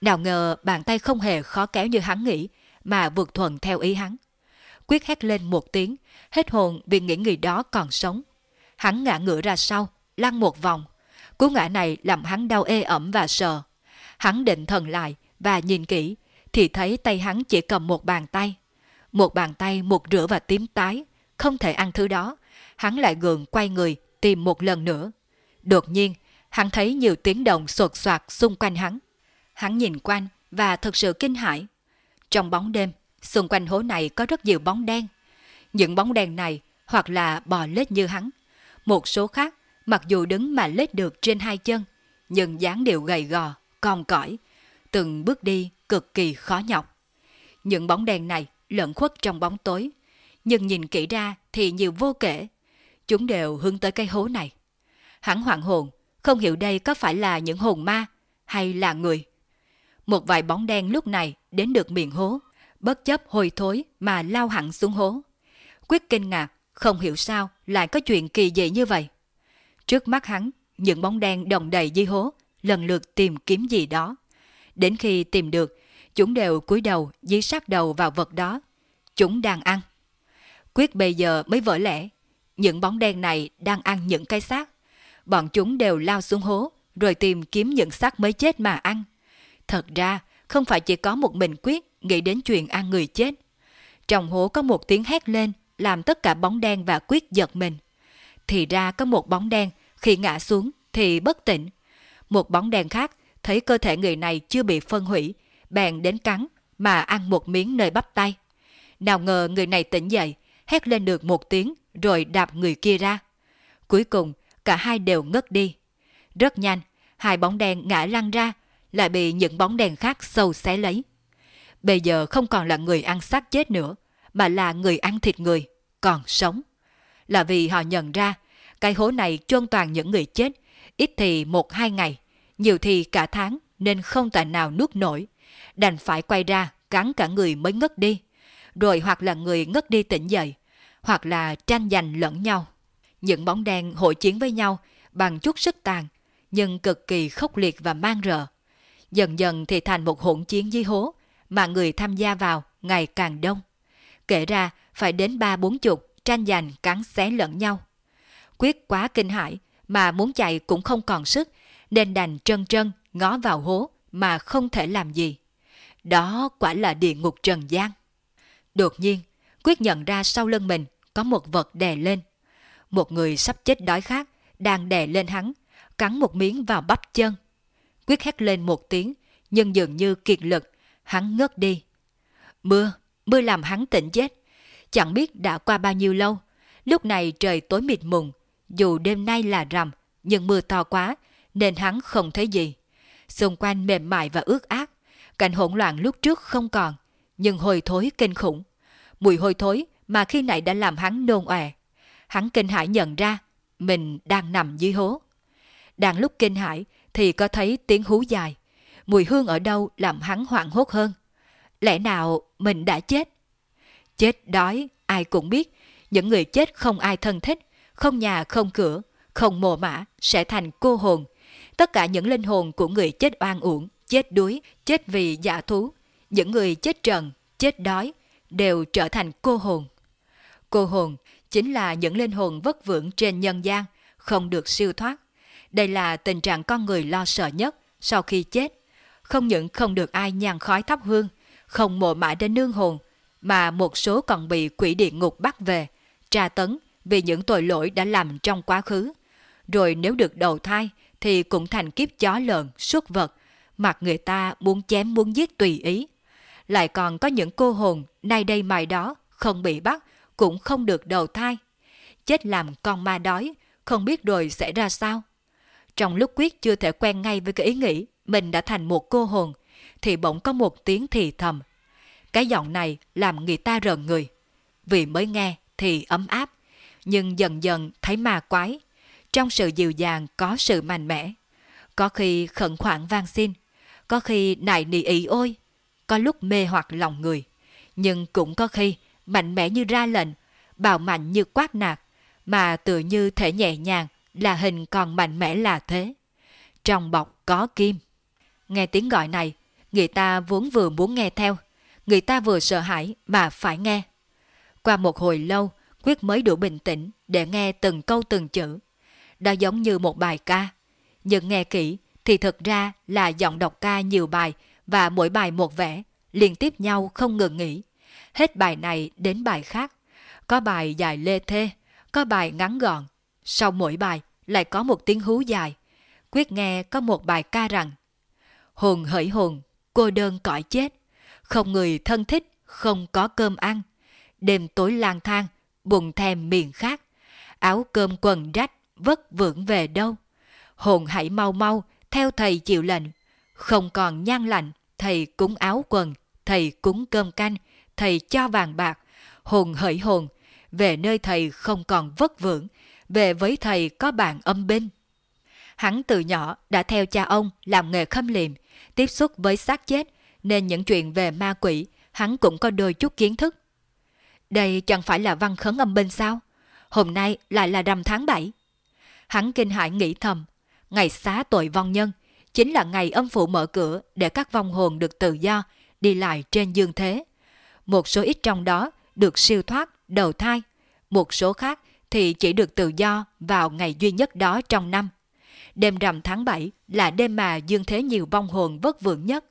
Nào ngờ bàn tay không hề khó kéo như hắn nghĩ, mà vượt thuận theo ý hắn. Quyết hét lên một tiếng, hết hồn vì nghĩ người đó còn sống. Hắn ngã ngửa ra sau, lăn một vòng. Cú ngã này làm hắn đau ê ẩm và sợ. Hắn định thần lại và nhìn kỹ, thì thấy tay hắn chỉ cầm một bàn tay. Một bàn tay một rửa và tím tái, không thể ăn thứ đó. Hắn lại gượng quay người, tìm một lần nữa. Đột nhiên, hắn thấy nhiều tiếng động sột soạt xung quanh hắn. Hắn nhìn quanh và thật sự kinh hãi. Trong bóng đêm, xung quanh hố này có rất nhiều bóng đen. Những bóng đen này hoặc là bò lết như hắn. Một số khác Mặc dù đứng mà lết được trên hai chân, nhưng dáng đều gầy gò, cong cõi, từng bước đi cực kỳ khó nhọc. Những bóng đèn này lẫn khuất trong bóng tối, nhưng nhìn kỹ ra thì nhiều vô kể. Chúng đều hướng tới cái hố này. Hắn hoảng hồn, không hiểu đây có phải là những hồn ma hay là người. Một vài bóng đen lúc này đến được miệng hố, bất chấp hôi thối mà lao hẳn xuống hố. Quyết kinh ngạc, không hiểu sao lại có chuyện kỳ dị như vậy. Trước mắt hắn, những bóng đen đồng đầy di hố, lần lượt tìm kiếm gì đó. Đến khi tìm được, chúng đều cúi đầu dí sát đầu vào vật đó. Chúng đang ăn. Quyết bây giờ mới vỡ lẽ, những bóng đen này đang ăn những cái xác. Bọn chúng đều lao xuống hố, rồi tìm kiếm những xác mới chết mà ăn. Thật ra, không phải chỉ có một mình Quyết nghĩ đến chuyện ăn người chết. Trong hố có một tiếng hét lên, làm tất cả bóng đen và Quyết giật mình. Thì ra có một bóng đen, khi ngã xuống thì bất tỉnh. Một bóng đen khác thấy cơ thể người này chưa bị phân hủy, bèn đến cắn mà ăn một miếng nơi bắp tay. Nào ngờ người này tỉnh dậy, hét lên được một tiếng rồi đạp người kia ra. Cuối cùng, cả hai đều ngất đi. Rất nhanh, hai bóng đen ngã lăn ra, lại bị những bóng đèn khác sâu xé lấy. Bây giờ không còn là người ăn xác chết nữa, mà là người ăn thịt người, còn sống. Là vì họ nhận ra, cái hố này chôn toàn những người chết, ít thì một hai ngày, nhiều thì cả tháng nên không tài nào nuốt nổi. Đành phải quay ra cắn cả người mới ngất đi. Rồi hoặc là người ngất đi tỉnh dậy, hoặc là tranh giành lẫn nhau. Những bóng đen hội chiến với nhau bằng chút sức tàn, nhưng cực kỳ khốc liệt và mang rợ. Dần dần thì thành một hỗn chiến di hố, mà người tham gia vào ngày càng đông. Kể ra phải đến ba bốn chục tranh giành cắn xé lẫn nhau. Quyết quá kinh hãi mà muốn chạy cũng không còn sức nên đành trân trân ngó vào hố mà không thể làm gì. Đó quả là địa ngục trần gian. Đột nhiên, Quyết nhận ra sau lưng mình có một vật đè lên. Một người sắp chết đói khát đang đè lên hắn, cắn một miếng vào bắp chân. Quyết hét lên một tiếng, nhưng dường như kiệt lực, hắn ngất đi. Mưa, mưa làm hắn tỉnh chết. Chẳng biết đã qua bao nhiêu lâu, lúc này trời tối mịt mùng, dù đêm nay là rằm, nhưng mưa to quá, nên hắn không thấy gì. Xung quanh mềm mại và ướt át, cảnh hỗn loạn lúc trước không còn, nhưng hôi thối kinh khủng. Mùi hôi thối mà khi nãy đã làm hắn nôn ọe. Hắn kinh hãi nhận ra mình đang nằm dưới hố. Đang lúc kinh hãi thì có thấy tiếng hú dài. Mùi hương ở đâu làm hắn hoảng hốt hơn. Lẽ nào mình đã chết? Chết đói, ai cũng biết. Những người chết không ai thân thích, không nhà không cửa, không mồ mã sẽ thành cô hồn. Tất cả những linh hồn của người chết oan uổng, chết đuối, chết vì giả thú, những người chết trần, chết đói, đều trở thành cô hồn. Cô hồn chính là những linh hồn vất vưởng trên nhân gian, không được siêu thoát. Đây là tình trạng con người lo sợ nhất sau khi chết. Không những không được ai nhàn khói thắp hương, không mộ mã đến nương hồn, mà một số còn bị quỷ địa ngục bắt về, tra tấn vì những tội lỗi đã làm trong quá khứ. Rồi nếu được đầu thai thì cũng thành kiếp chó lợn, xuất vật, mặc người ta muốn chém muốn giết tùy ý. Lại còn có những cô hồn nay đây mai đó không bị bắt, cũng không được đầu thai. Chết làm con ma đói, không biết rồi sẽ ra sao. Trong lúc Quyết chưa thể quen ngay với cái ý nghĩ mình đã thành một cô hồn, thì bỗng có một tiếng thì thầm. Cái giọng này làm người ta rợn người. Vì mới nghe thì ấm áp, nhưng dần dần thấy ma quái. Trong sự dịu dàng có sự mạnh mẽ. Có khi khẩn khoản van xin, có khi nại nỉ ý ôi, có lúc mê hoặc lòng người. Nhưng cũng có khi mạnh mẽ như ra lệnh, bạo mạnh như quát nạt, mà tự như thể nhẹ nhàng là hình còn mạnh mẽ là thế. Trong bọc có kim. Nghe tiếng gọi này, người ta vốn vừa muốn nghe theo, người ta vừa sợ hãi mà phải nghe. Qua một hồi lâu, Quyết mới đủ bình tĩnh để nghe từng câu từng chữ. Đó giống như một bài ca. Nhưng nghe kỹ thì thực ra là giọng đọc ca nhiều bài và mỗi bài một vẻ, liên tiếp nhau không ngừng nghỉ. Hết bài này đến bài khác. Có bài dài lê thê, có bài ngắn gọn. Sau mỗi bài lại có một tiếng hú dài. Quyết nghe có một bài ca rằng Hồn hỡi hồn, cô đơn cõi chết, không người thân thích, không có cơm ăn. Đêm tối lang thang, bụng thèm miền khác, áo cơm quần rách, vất vưởng về đâu. Hồn hãy mau mau, theo thầy chịu lệnh, không còn nhan lạnh, thầy cúng áo quần, thầy cúng cơm canh, thầy cho vàng bạc, hồn hỡi hồn, về nơi thầy không còn vất vưởng, về với thầy có bạn âm binh. Hắn từ nhỏ đã theo cha ông làm nghề khâm liệm, tiếp xúc với xác chết, nên những chuyện về ma quỷ hắn cũng có đôi chút kiến thức. Đây chẳng phải là văn khấn âm binh sao? Hôm nay lại là rằm tháng 7. Hắn kinh hãi nghĩ thầm, ngày xá tội vong nhân, chính là ngày âm phụ mở cửa để các vong hồn được tự do, đi lại trên dương thế. Một số ít trong đó được siêu thoát, đầu thai, một số khác thì chỉ được tự do vào ngày duy nhất đó trong năm. Đêm rằm tháng 7 là đêm mà dương thế nhiều vong hồn vất vượng nhất.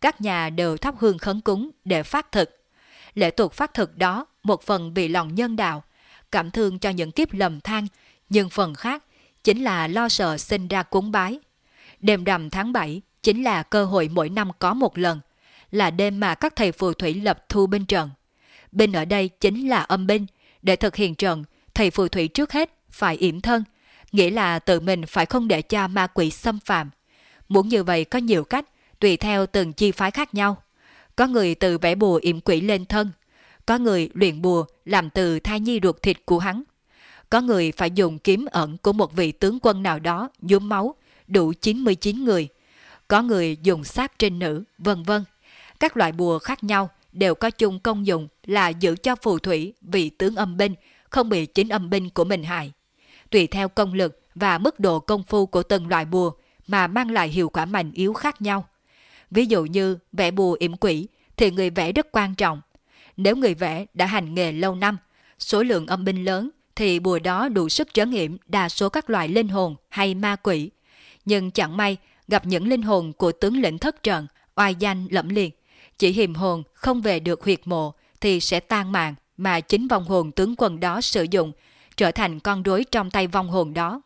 Các nhà đều thắp hương khấn cúng để phát thực. Lễ tục phát thực đó một phần vì lòng nhân đạo, cảm thương cho những kiếp lầm than, nhưng phần khác chính là lo sợ sinh ra cúng bái. Đêm rằm tháng 7 chính là cơ hội mỗi năm có một lần, là đêm mà các thầy phù thủy lập thu binh trận. Binh ở đây chính là âm binh, để thực hiện trận, thầy phù thủy trước hết phải yểm thân, nghĩa là tự mình phải không để cho ma quỷ xâm phạm. Muốn như vậy có nhiều cách, tùy theo từng chi phái khác nhau. Có người từ vẽ bùa yểm quỷ lên thân, có người luyện bùa làm từ thai nhi ruột thịt của hắn. Có người phải dùng kiếm ẩn của một vị tướng quân nào đó nhuốm máu, đủ 99 người. Có người dùng sát trên nữ, vân vân. Các loại bùa khác nhau đều có chung công dụng là giữ cho phù thủy vị tướng âm binh không bị chính âm binh của mình hại. Tùy theo công lực và mức độ công phu của từng loại bùa mà mang lại hiệu quả mạnh yếu khác nhau. Ví dụ như vẽ bùa yểm quỷ thì người vẽ rất quan trọng. Nếu người vẽ đã hành nghề lâu năm, số lượng âm binh lớn thì bùa đó đủ sức trấn yểm đa số các loại linh hồn hay ma quỷ. Nhưng chẳng may gặp những linh hồn của tướng lĩnh thất trận, oai danh lẫm liệt, chỉ hiềm hồn không về được huyệt mộ thì sẽ tan mạng mà chính vong hồn tướng quân đó sử dụng, trở thành con rối trong tay vong hồn đó.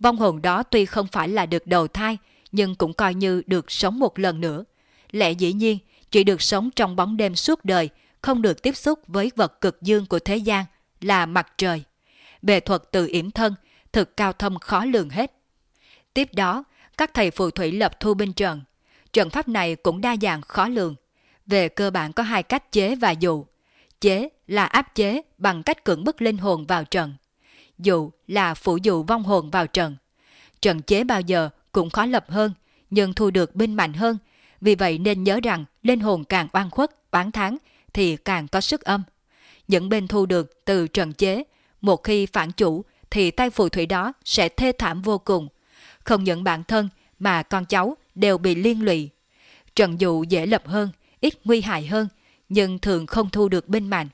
Vong hồn đó tuy không phải là được đầu thai, nhưng cũng coi như được sống một lần nữa. Lẽ dĩ nhiên, chỉ được sống trong bóng đêm suốt đời, không được tiếp xúc với vật cực dương của thế gian là mặt trời. Bề thuật từ yểm thân, thực cao thâm khó lường hết. Tiếp đó, các thầy phù thủy lập thu binh trận. Trận pháp này cũng đa dạng khó lường. Về cơ bản có hai cách chế và dụ. Chế là áp chế bằng cách cưỡng bức linh hồn vào trận. Dụ là phủ dụ vong hồn vào trận. Trận chế bao giờ cũng khó lập hơn, nhưng thu được binh mạnh hơn. Vì vậy nên nhớ rằng linh hồn càng oan khuất, oán tháng thì càng có sức âm. Những bên thu được từ trận chế, một khi phản chủ thì tay phù thủy đó sẽ thê thảm vô cùng. Không những bản thân mà con cháu đều bị liên lụy. Trận dụ dễ lập hơn, ít nguy hại hơn, nhưng thường không thu được binh mạnh.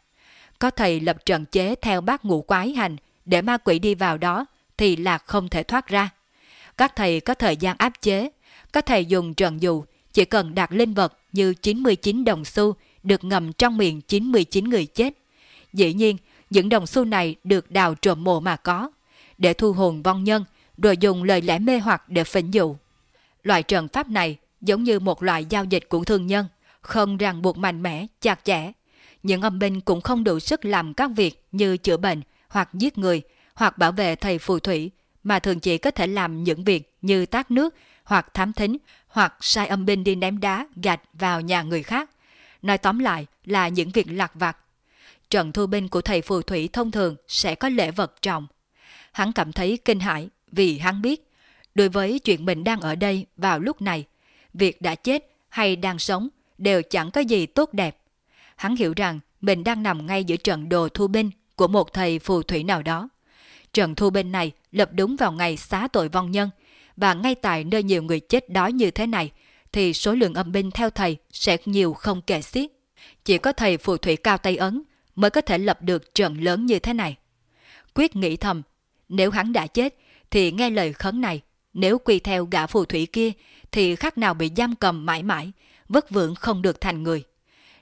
Có thầy lập trận chế theo bát ngũ quái hành để ma quỷ đi vào đó thì là không thể thoát ra. Các thầy có thời gian áp chế, có thầy dùng trận dụ chỉ cần đặt linh vật như 99 đồng xu được ngầm trong miệng 99 người chết. Dĩ nhiên, những đồng xu này được đào trộm mộ mà có, để thu hồn vong nhân, rồi dùng lời lẽ mê hoặc để phỉnh dụ. Loại trận pháp này giống như một loại giao dịch của thương nhân, không ràng buộc mạnh mẽ, chặt chẽ. Những âm binh cũng không đủ sức làm các việc như chữa bệnh, hoặc giết người, hoặc bảo vệ thầy phù thủy, mà thường chỉ có thể làm những việc như tác nước, hoặc thám thính, hoặc sai âm binh đi ném đá, gạch vào nhà người khác. Nói tóm lại là những việc lặt vặt. Trận thu binh của thầy phù thủy thông thường sẽ có lễ vật trọng. Hắn cảm thấy kinh hãi vì hắn biết, đối với chuyện mình đang ở đây vào lúc này, việc đã chết hay đang sống đều chẳng có gì tốt đẹp. Hắn hiểu rằng mình đang nằm ngay giữa trận đồ thu binh của một thầy phù thủy nào đó. Trận thu binh này lập đúng vào ngày xá tội vong nhân, và ngay tại nơi nhiều người chết đói như thế này, thì số lượng âm binh theo thầy sẽ nhiều không kể xiết. Chỉ có thầy phù thủy cao tay ấn mới có thể lập được trận lớn như thế này. Quyết nghĩ thầm, nếu hắn đã chết, thì nghe lời khấn này, nếu quy theo gã phù thủy kia, thì khác nào bị giam cầm mãi mãi, vất vưởng không được thành người.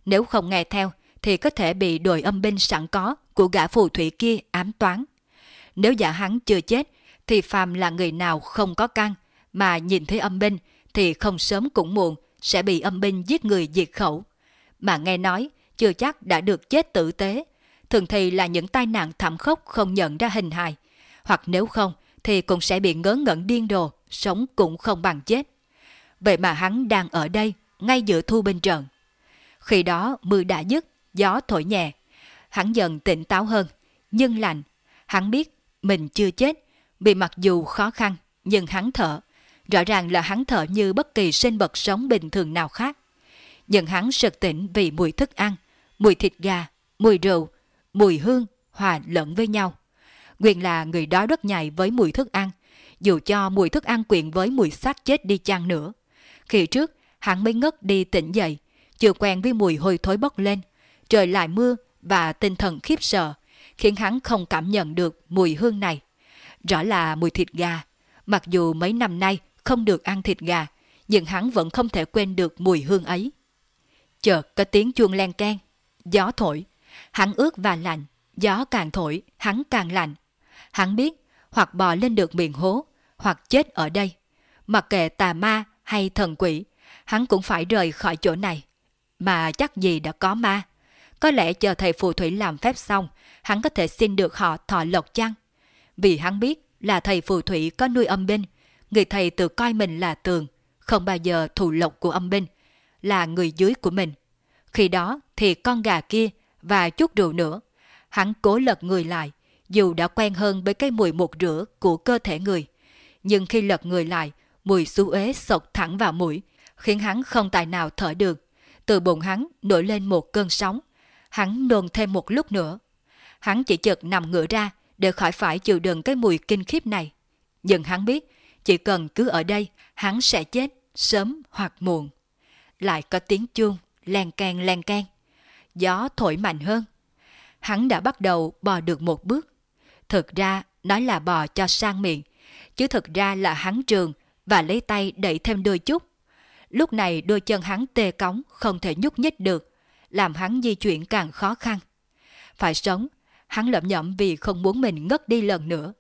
Nếu không nghe theo, thì có thể bị đội âm binh sẵn có của gã phù thủy kia ám toán. Nếu giả hắn chưa chết, thì phàm là người nào không có căn, mà nhìn thấy âm binh, thì không sớm cũng muộn sẽ bị âm binh giết người diệt khẩu. Mà nghe nói, chưa chắc đã được chết tử tế, thường thì là những tai nạn thảm khốc không nhận ra hình hài, hoặc nếu không thì cũng sẽ bị ngớ ngẩn điên đồ, sống cũng không bằng chết. Vậy mà hắn đang ở đây, ngay giữa thu bình trận. Khi đó mưa đã dứt, gió thổi nhẹ. Hắn dần tỉnh táo hơn, nhưng lạnh. Hắn biết mình chưa chết, vì mặc dù khó khăn, nhưng hắn thở. Rõ ràng là hắn thở như bất kỳ sinh vật sống bình thường nào khác. Nhưng hắn sực tỉnh vì mùi thức ăn, mùi thịt gà, mùi rượu, mùi hương hòa lẫn với nhau. Quyền là người đó rất nhạy với mùi thức ăn, dù cho mùi thức ăn quyện với mùi xác chết đi chăng nữa. Khi trước, hắn mới ngất đi tỉnh dậy, chưa quen với mùi hôi thối bốc lên, trời lại mưa và tinh thần khiếp sợ, khiến hắn không cảm nhận được mùi hương này. Rõ là mùi thịt gà, mặc dù mấy năm nay không được ăn thịt gà, nhưng hắn vẫn không thể quên được mùi hương ấy. Chợt có tiếng chuông len keng, gió thổi, hắn ướt và lạnh, gió càng thổi, hắn càng lạnh. Hắn biết, hoặc bò lên được miệng hố, hoặc chết ở đây. Mặc kệ tà ma hay thần quỷ, hắn cũng phải rời khỏi chỗ này. Mà chắc gì đã có ma. Có lẽ chờ thầy phù thủy làm phép xong, hắn có thể xin được họ thọ lộc chăng? Vì hắn biết là thầy phù thủy có nuôi âm binh, người thầy tự coi mình là tường, không bao giờ thù lộc của âm binh, là người dưới của mình. Khi đó thì con gà kia và chút rượu nữa, hắn cố lật người lại, dù đã quen hơn với cái mùi một rửa của cơ thể người. Nhưng khi lật người lại, mùi xú ế sộc thẳng vào mũi, khiến hắn không tài nào thở được. Từ bụng hắn nổi lên một cơn sóng. Hắn nôn thêm một lúc nữa. Hắn chỉ chợt nằm ngửa ra để khỏi phải chịu đựng cái mùi kinh khiếp này. Nhưng hắn biết, chỉ cần cứ ở đây, hắn sẽ chết sớm hoặc muộn. Lại có tiếng chuông, len can len can. Gió thổi mạnh hơn. Hắn đã bắt đầu bò được một bước. Thực ra, nói là bò cho sang miệng, chứ thực ra là hắn trường và lấy tay đẩy thêm đôi chút. Lúc này đôi chân hắn tê cống không thể nhúc nhích được, làm hắn di chuyển càng khó khăn. Phải sống, hắn lẩm nhẩm vì không muốn mình ngất đi lần nữa.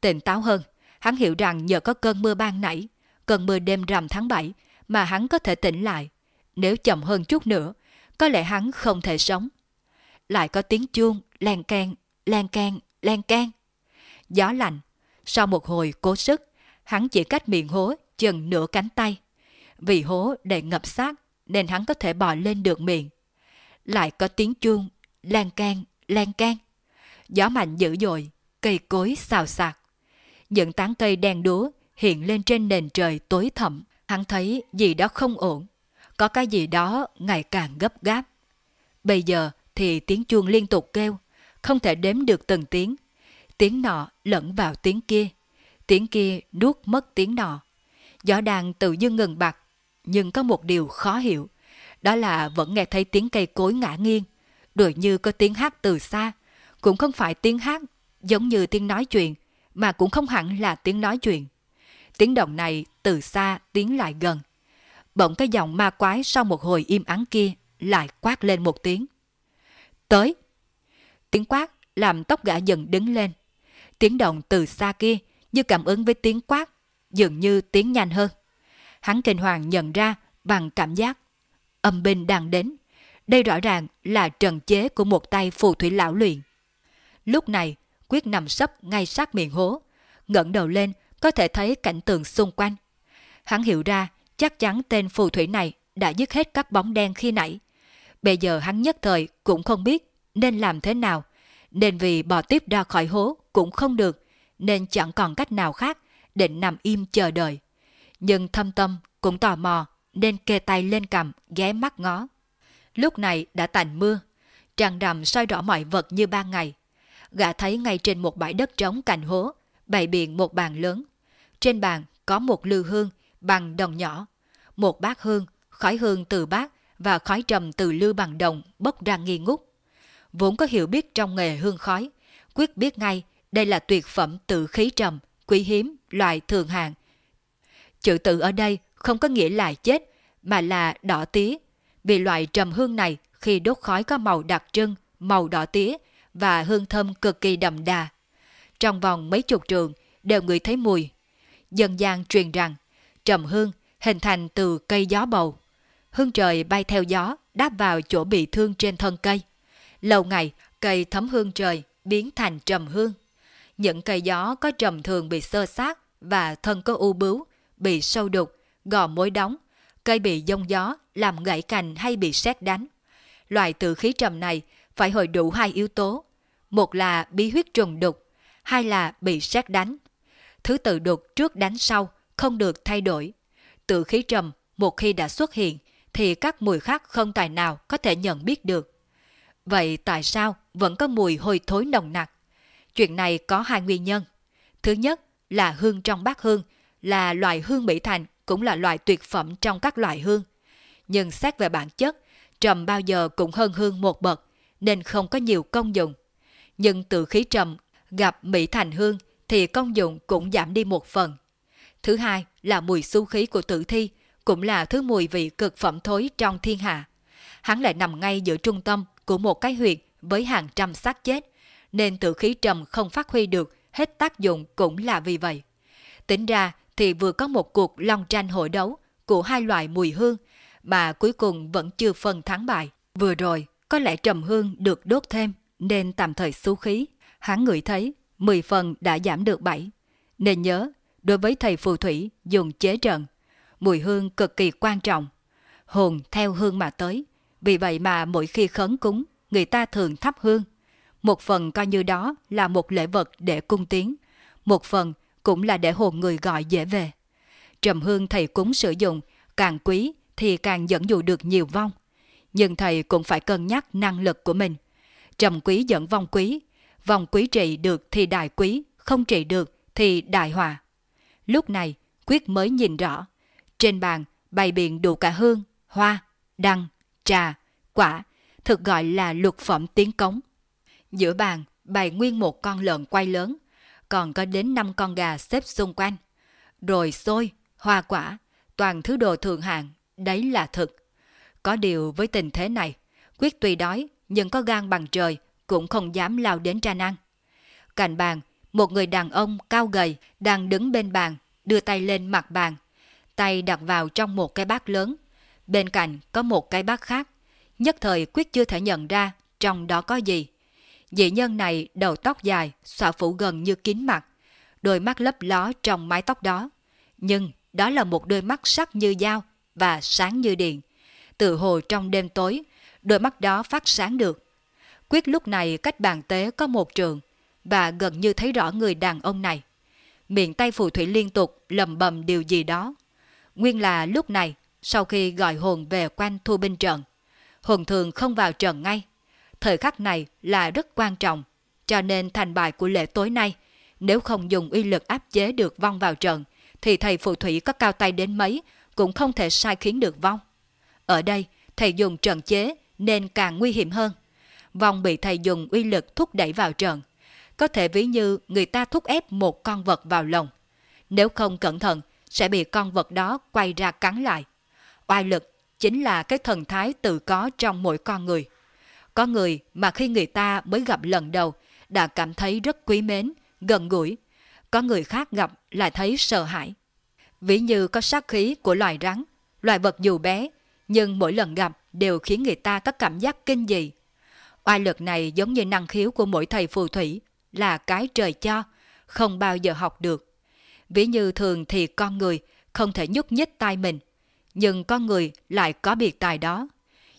Tỉnh táo hơn, hắn hiểu rằng nhờ có cơn mưa ban nãy, cơn mưa đêm rằm tháng 7 mà hắn có thể tỉnh lại. Nếu chậm hơn chút nữa, có lẽ hắn không thể sống. Lại có tiếng chuông, lan can, lan can, lan can. Gió lạnh, sau một hồi cố sức, hắn chỉ cách miệng hố chừng nửa cánh tay. Vì hố để ngập xác nên hắn có thể bò lên được miệng. Lại có tiếng chuông, lan can, lan can. Gió mạnh dữ dội, cây cối xào xạc. Những tán cây đen đúa hiện lên trên nền trời tối thẳm. Hắn thấy gì đó không ổn. Có cái gì đó ngày càng gấp gáp. Bây giờ thì tiếng chuông liên tục kêu, không thể đếm được từng tiếng. Tiếng nọ lẫn vào tiếng kia. Tiếng kia nuốt mất tiếng nọ. Gió đang tự dưng ngừng bặt, nhưng có một điều khó hiểu. Đó là vẫn nghe thấy tiếng cây cối ngã nghiêng, đột như có tiếng hát từ xa. Cũng không phải tiếng hát giống như tiếng nói chuyện, mà cũng không hẳn là tiếng nói chuyện. Tiếng động này từ xa tiến lại gần. Bỗng cái giọng ma quái sau một hồi im ắng kia lại quát lên một tiếng. Tới! Tiếng quát làm tóc gã dần đứng lên. Tiếng động từ xa kia như cảm ứng với tiếng quát, dường như tiếng nhanh hơn. Hắn kinh hoàng nhận ra bằng cảm giác. Âm binh đang đến. Đây rõ ràng là trần chế của một tay phù thủy lão luyện. Lúc này, Quyết nằm sấp ngay sát miệng hố. ngẩng đầu lên, có thể thấy cảnh tượng xung quanh. Hắn hiểu ra, chắc chắn tên phù thủy này đã dứt hết các bóng đen khi nãy. Bây giờ hắn nhất thời cũng không biết nên làm thế nào, nên vì bò tiếp ra khỏi hố cũng không được, nên chẳng còn cách nào khác định nằm im chờ đợi. Nhưng thâm tâm cũng tò mò nên kề tay lên cầm ghé mắt ngó. Lúc này đã tạnh mưa, trăng rằm soi rõ mọi vật như ban ngày. Gã thấy ngay trên một bãi đất trống cạnh hố, bày biện một bàn lớn. Trên bàn có một lư hương bằng đồng nhỏ, một bát hương, khói hương từ bát và khói trầm từ lư bằng đồng bốc ra nghi ngút. Vốn có hiểu biết trong nghề hương khói, quyết biết ngay đây là tuyệt phẩm tự khí trầm, quý hiếm, loại thường hạng. Chữ tự ở đây không có nghĩa là chết, mà là đỏ tía, vì loại trầm hương này khi đốt khói có màu đặc trưng, màu đỏ tía và hương thơm cực kỳ đậm đà. Trong vòng mấy chục trường đều ngửi thấy mùi. Dân gian truyền rằng trầm hương hình thành từ cây gió bầu. Hương trời bay theo gió đáp vào chỗ bị thương trên thân cây. Lâu ngày, cây thấm hương trời biến thành trầm hương. Những cây gió có trầm thường bị sơ sát và thân có u bướu, bị sâu đục, gò mối đóng, cây bị giông gió làm gãy cành hay bị sét đánh. Loại tự khí trầm này phải hội đủ hai yếu tố. Một là bí huyết trùng đục, hai là bị sét đánh. Thứ tự đục trước đánh sau không được thay đổi. Tự khí trầm một khi đã xuất hiện thì các mùi khác không tài nào có thể nhận biết được. Vậy tại sao vẫn có mùi hôi thối nồng nặc. Chuyện này có hai nguyên nhân. Thứ nhất là hương trong bát hương, là loại hương mỹ thành cũng là loại tuyệt phẩm trong các loại hương. Nhưng xét về bản chất, trầm bao giờ cũng hơn hương một bậc, nên không có nhiều công dụng. Nhưng từ khí trầm gặp mỹ thành hương thì công dụng cũng giảm đi một phần. Thứ hai là mùi xu khí của tử thi, cũng là thứ mùi vị cực phẩm thối trong thiên hạ. Hắn lại nằm ngay giữa trung tâm của một cái huyệt với hàng trăm xác chết, nên tử khí trầm không phát huy được hết tác dụng cũng là vì vậy. Tính ra thì vừa có một cuộc long tranh hội đấu của hai loại mùi hương, mà cuối cùng vẫn chưa phân thắng bại. Vừa rồi, có lẽ trầm hương được đốt thêm, nên tạm thời xú khí. Hắn ngửi thấy 10 phần đã giảm được 7. Nên nhớ, đối với thầy phù thủy dùng chế trận, mùi hương cực kỳ quan trọng. Hồn theo hương mà tới, vì vậy mà mỗi khi khấn cúng, người ta thường thắp hương. Một phần coi như đó là một lễ vật để cung tiến, một phần cũng là để hồn người gọi dễ về. Trầm hương thầy cúng sử dụng, càng quý thì càng dẫn dụ được nhiều vong. Nhưng thầy cũng phải cân nhắc năng lực của mình. Trầm quý dẫn vong quý, vong quý trị được thì đại quý, không trị được thì đại hòa. Lúc này, Quyết mới nhìn rõ. Trên bàn bày biện đủ cả hương, hoa, đăng, trà, quả, thực gọi là lục phẩm tiến cống. Giữa bàn bày nguyên một con lợn quay lớn, còn có đến 5 con gà xếp xung quanh. Rồi xôi, hoa quả, toàn thứ đồ thượng hạng, đấy là thực. Có điều với tình thế này, quyết tuy đói nhưng có gan bằng trời cũng không dám lao đến tra năng. Cạnh bàn, một người đàn ông cao gầy đang đứng bên bàn, đưa tay lên mặt bàn. Tay đặt vào trong một cái bát lớn. Bên cạnh có một cái bát khác. Nhất thời quyết chưa thể nhận ra trong đó có gì. Dị nhân này đầu tóc dài, xõa phủ gần như kín mặt. Đôi mắt lấp ló trong mái tóc đó. Nhưng đó là một đôi mắt sắc như dao và sáng như điện. Tự hồ trong đêm tối, đôi mắt đó phát sáng được. Quyết lúc này cách bàn tế có một trường, và gần như thấy rõ người đàn ông này. Miệng tay phù thủy liên tục lầm bầm điều gì đó. Nguyên là lúc này, sau khi gọi hồn về quanh thu binh trận, hồn thường không vào trận ngay. Thời khắc này là rất quan trọng, cho nên thành bại của lễ tối nay, nếu không dùng uy lực áp chế được vong vào trận, thì thầy phù thủy có cao tay đến mấy cũng không thể sai khiến được vong. Ở đây, thầy dùng trận chế nên càng nguy hiểm hơn. Vong bị thầy dùng uy lực thúc đẩy vào trận. Có thể ví như người ta thúc ép một con vật vào lồng. Nếu không cẩn thận, sẽ bị con vật đó quay ra cắn lại. Oai lực chính là cái thần thái tự có trong mỗi con người. Có người mà khi người ta mới gặp lần đầu đã cảm thấy rất quý mến, gần gũi. Có người khác gặp lại thấy sợ hãi. Ví như có sát khí của loài rắn, loài vật dù bé, nhưng mỗi lần gặp đều khiến người ta có cảm giác kinh dị. Oai lực này giống như năng khiếu của mỗi thầy phù thủy, là cái trời cho, không bao giờ học được. Ví như thường thì con người không thể nhúc nhích tay mình, nhưng con người lại có biệt tài đó.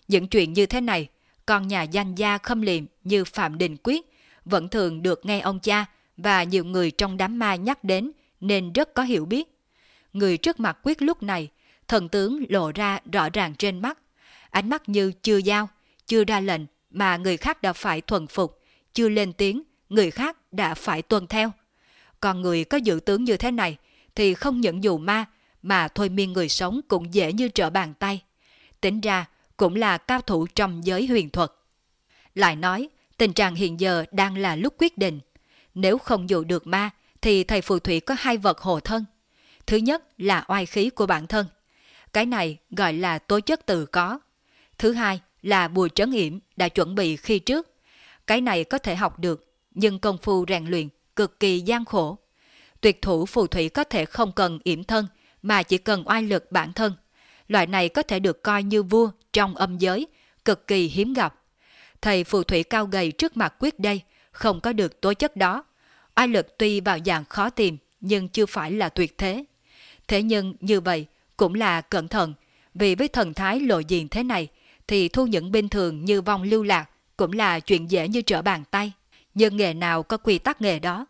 Những chuyện như thế này, con nhà danh gia khâm liệm như Phạm Đình Quyết vẫn thường được nghe ông cha và nhiều người trong đám ma nhắc đến nên rất có hiểu biết. Người trước mặt Quyết lúc này, thần tướng lộ ra rõ ràng trên mắt, ánh mắt như chưa giao, chưa ra lệnh mà người khác đã phải thuần phục, chưa lên tiếng, người khác đã phải tuân theo. Còn người có dự tướng như thế này thì không những dù ma mà thôi miên người sống cũng dễ như trở bàn tay. Tính ra cũng là cao thủ trong giới huyền thuật. Lại nói, tình trạng hiện giờ đang là lúc quyết định. Nếu không dụ được ma thì thầy phù thủy có hai vật hộ thân. Thứ nhất là oai khí của bản thân. Cái này gọi là tố chất tự có. Thứ hai là bùi trấn yểm đã chuẩn bị khi trước. Cái này có thể học được, nhưng công phu rèn luyện cực kỳ gian khổ. Tuyệt thủ phù thủy có thể không cần yểm thân, mà chỉ cần oai lực bản thân. Loại này có thể được coi như vua trong âm giới, cực kỳ hiếm gặp. Thầy phù thủy cao gầy trước mặt quyết đây, không có được tố chất đó. Oai lực tuy vào dạng khó tìm, nhưng chưa phải là tuyệt thế. Thế nhưng như vậy cũng là cẩn thận, vì với thần thái lộ diện thế này, thì thu những bình thường như vong lưu lạc cũng là chuyện dễ như trở bàn tay. Nhưng nghề nào có quy tắc nghề đó.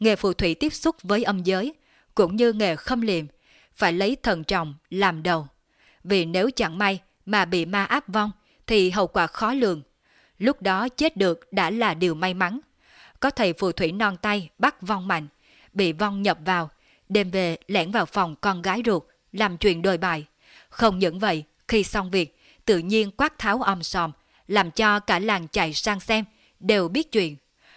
Nghề phù thủy tiếp xúc với âm giới, cũng như nghề khâm liệm, phải lấy thần trọng làm đầu. Vì nếu chẳng may mà bị ma áp vong, thì hậu quả khó lường. Lúc đó chết được đã là điều may mắn. Có thầy phù thủy non tay bắt vong mạnh, bị vong nhập vào, đêm về lẻn vào phòng con gái ruột, làm chuyện đồi bài. Không những vậy, khi xong việc, tự nhiên quát tháo om sòm, làm cho cả làng chạy sang xem, đều biết chuyện.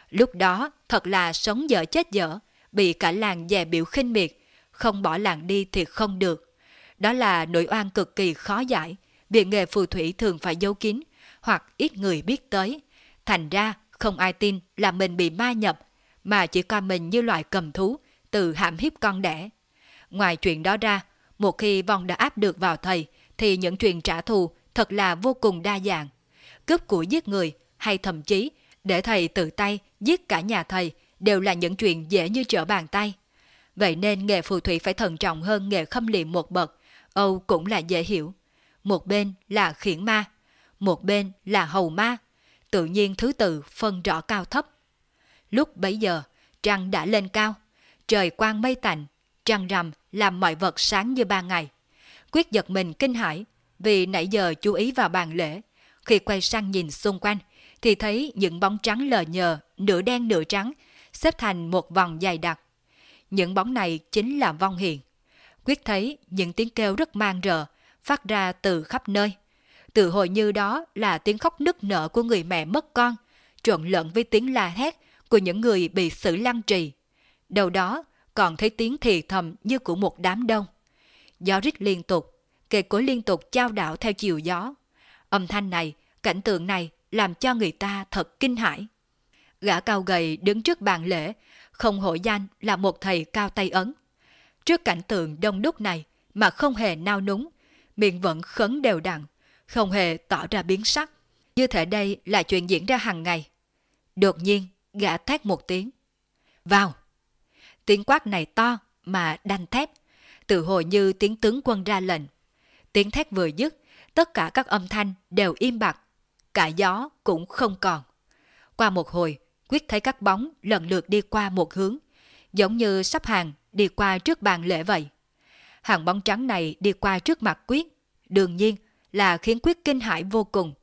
Lúc đó thật là sống dở chết dở, bị cả làng dè biểu khinh miệt, không bỏ làng đi thì không được. Đó là nội oan cực kỳ khó giải, việc nghề phù thủy thường phải giấu kín, hoặc ít người biết tới. Thành ra không ai tin là mình bị ma nhập, mà chỉ coi mình như loại cầm thú, từ hãm hiếp con đẻ. Ngoài chuyện đó ra, một khi vong đã áp được vào thầy, thì những chuyện trả thù thật là vô cùng đa dạng. Cướp của giết người, hay thậm chí để thầy tự tay giết cả nhà thầy đều là những chuyện dễ như trở bàn tay. Vậy nên nghề phù thủy phải thận trọng hơn nghề khâm liệm một bậc, Âu cũng là dễ hiểu. Một bên là khiển ma, một bên là hầu ma, tự nhiên thứ tự phân rõ cao thấp. Lúc bấy giờ, trăng đã lên cao, trời quang mây tạnh, trăng rằm làm mọi vật sáng như ban ngày. Quyết giật mình kinh hãi, vì nãy giờ chú ý vào bàn lễ. Khi quay sang nhìn xung quanh, thì thấy những bóng trắng lờ nhờ, nửa đen nửa trắng, xếp thành một vòng dài đặc. Những bóng này chính là vong hiền. Quyết thấy những tiếng kêu rất mang rợ, phát ra từ khắp nơi. Tự hồi như đó là tiếng khóc nức nở của người mẹ mất con, trộn lẫn với tiếng la hét của những người bị xử lăng trì. Đầu đó còn thấy tiếng thì thầm như của một đám đông. Gió rít liên tục, cây cối liên tục trao đảo theo chiều gió. Âm thanh này, cảnh tượng này làm cho người ta thật kinh hãi. Gã cao gầy đứng trước bàn lễ, không hổ danh là một thầy cao tay ấn. Trước cảnh tượng đông đúc này mà không hề nao núng, miệng vẫn khấn đều đặn, không hề tỏ ra biến sắc. Như thể đây là chuyện diễn ra hàng ngày. Đột nhiên, gã thét một tiếng. Vào! Tiếng quát này to mà đanh thép, tự hồi như tiếng tướng quân ra lệnh. Tiếng thét vừa dứt, tất cả các âm thanh đều im bặt, cả gió cũng không còn. Qua một hồi, Quyết thấy các bóng lần lượt đi qua một hướng, giống như sắp hàng đi qua trước bàn lễ vậy. Hàng bóng trắng này đi qua trước mặt Quyết, đương nhiên là khiến Quyết kinh hãi vô cùng.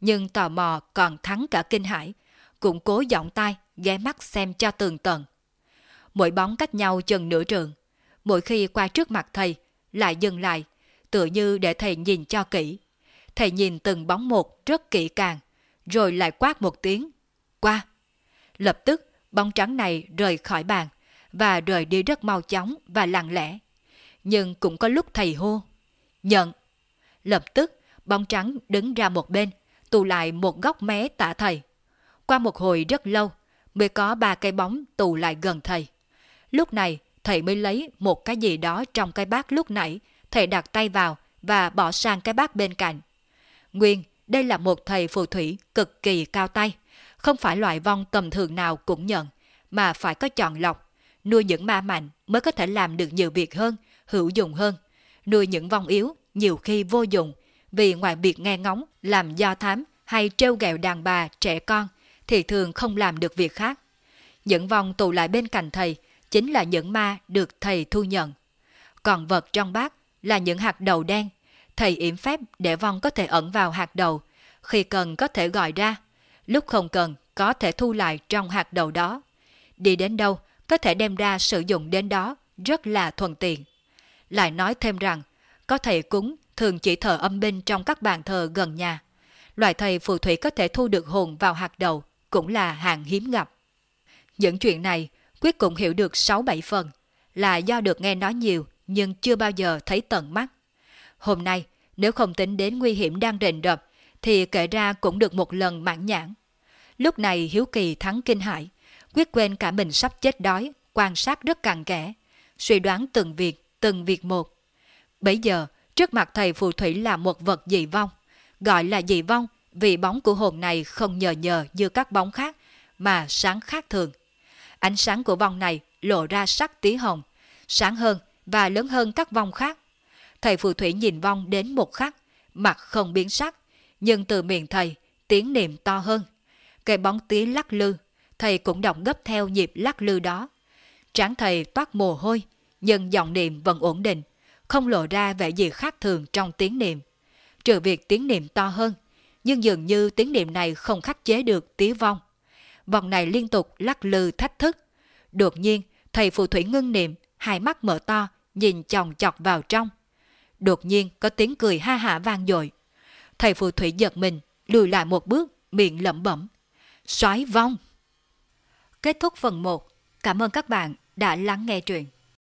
Nhưng tò mò còn thắng cả kinh hãi, cũng cố giọng tai, ghé mắt xem cho tường tận. Mỗi bóng cách nhau chừng nửa trường, mỗi khi qua trước mặt thầy, lại dừng lại, tựa như để thầy nhìn cho kỹ. Thầy nhìn từng bóng một rất kỹ càng, rồi lại quát một tiếng, qua. Lập tức, bóng trắng này rời khỏi bàn, và rời đi rất mau chóng và lặng lẽ. Nhưng cũng có lúc thầy hô, nhận. Lập tức, bóng trắng đứng ra một bên, tụ lại một góc mé tả thầy. Qua một hồi rất lâu, mới có ba cây bóng tụ lại gần thầy. Lúc này, thầy mới lấy một cái gì đó trong cái bát lúc nãy, thầy đặt tay vào và bỏ sang cái bát bên cạnh. Nguyên, đây là một thầy phù thủy cực kỳ cao tay, không phải loại vong tầm thường nào cũng nhận, mà phải có chọn lọc. Nuôi những ma mạnh mới có thể làm được nhiều việc hơn, hữu dụng hơn. Nuôi những vong yếu nhiều khi vô dụng, vì ngoài việc nghe ngóng, làm do thám hay trêu ghẹo đàn bà, trẻ con, thì thường không làm được việc khác. Những vong tụ lại bên cạnh thầy chính là những ma được thầy thu nhận. Còn vật trong bát là những hạt đầu đen. Thầy yểm phép để vong có thể ẩn vào hạt đầu, khi cần có thể gọi ra, lúc không cần có thể thu lại trong hạt đầu đó. Đi đến đâu có thể đem ra sử dụng đến đó rất là thuận tiện. Lại nói thêm rằng, có thầy cúng thường chỉ thờ âm binh trong các bàn thờ gần nhà. Loại thầy phù thủy có thể thu được hồn vào hạt đầu cũng là hàng hiếm gặp. Những chuyện này Quyết cũng hiểu được 6-7 phần, là do được nghe nói nhiều nhưng chưa bao giờ thấy tận mắt. Hôm nay, nếu không tính đến nguy hiểm đang rình rập, thì kể ra cũng được một lần mãn nhãn. Lúc này Hiếu Kỳ thắng kinh hãi, quyết quên cả mình sắp chết đói, quan sát rất cặn kẽ, suy đoán từng việc, từng việc một. Bây giờ, trước mặt thầy phù thủy là một vật dị vong, gọi là dị vong vì bóng của hồn này không nhờ nhờ như các bóng khác, mà sáng khác thường. Ánh sáng của vong này lộ ra sắc tí hồng, sáng hơn và lớn hơn các vong khác. Thầy phù thủy nhìn vong đến một khắc, mặt không biến sắc, nhưng từ miệng thầy, tiếng niệm to hơn. Cây bóng tí lắc lư, thầy cũng động gấp theo nhịp lắc lư đó. Tráng thầy toát mồ hôi, nhưng giọng niệm vẫn ổn định, không lộ ra vẻ gì khác thường trong tiếng niệm. Trừ việc tiếng niệm to hơn, nhưng dường như tiếng niệm này không khắc chế được tí vong. Vòng này liên tục lắc lư thách thức. Đột nhiên, thầy phù thủy ngưng niệm, hai mắt mở to, nhìn chòng chọc vào trong. Đột nhiên có tiếng cười ha hả vang dội. Thầy phù thủy giật mình, lùi lại một bước, miệng lẩm bẩm. Xoái vong! Kết thúc phần 1. Cảm ơn các bạn đã lắng nghe truyện.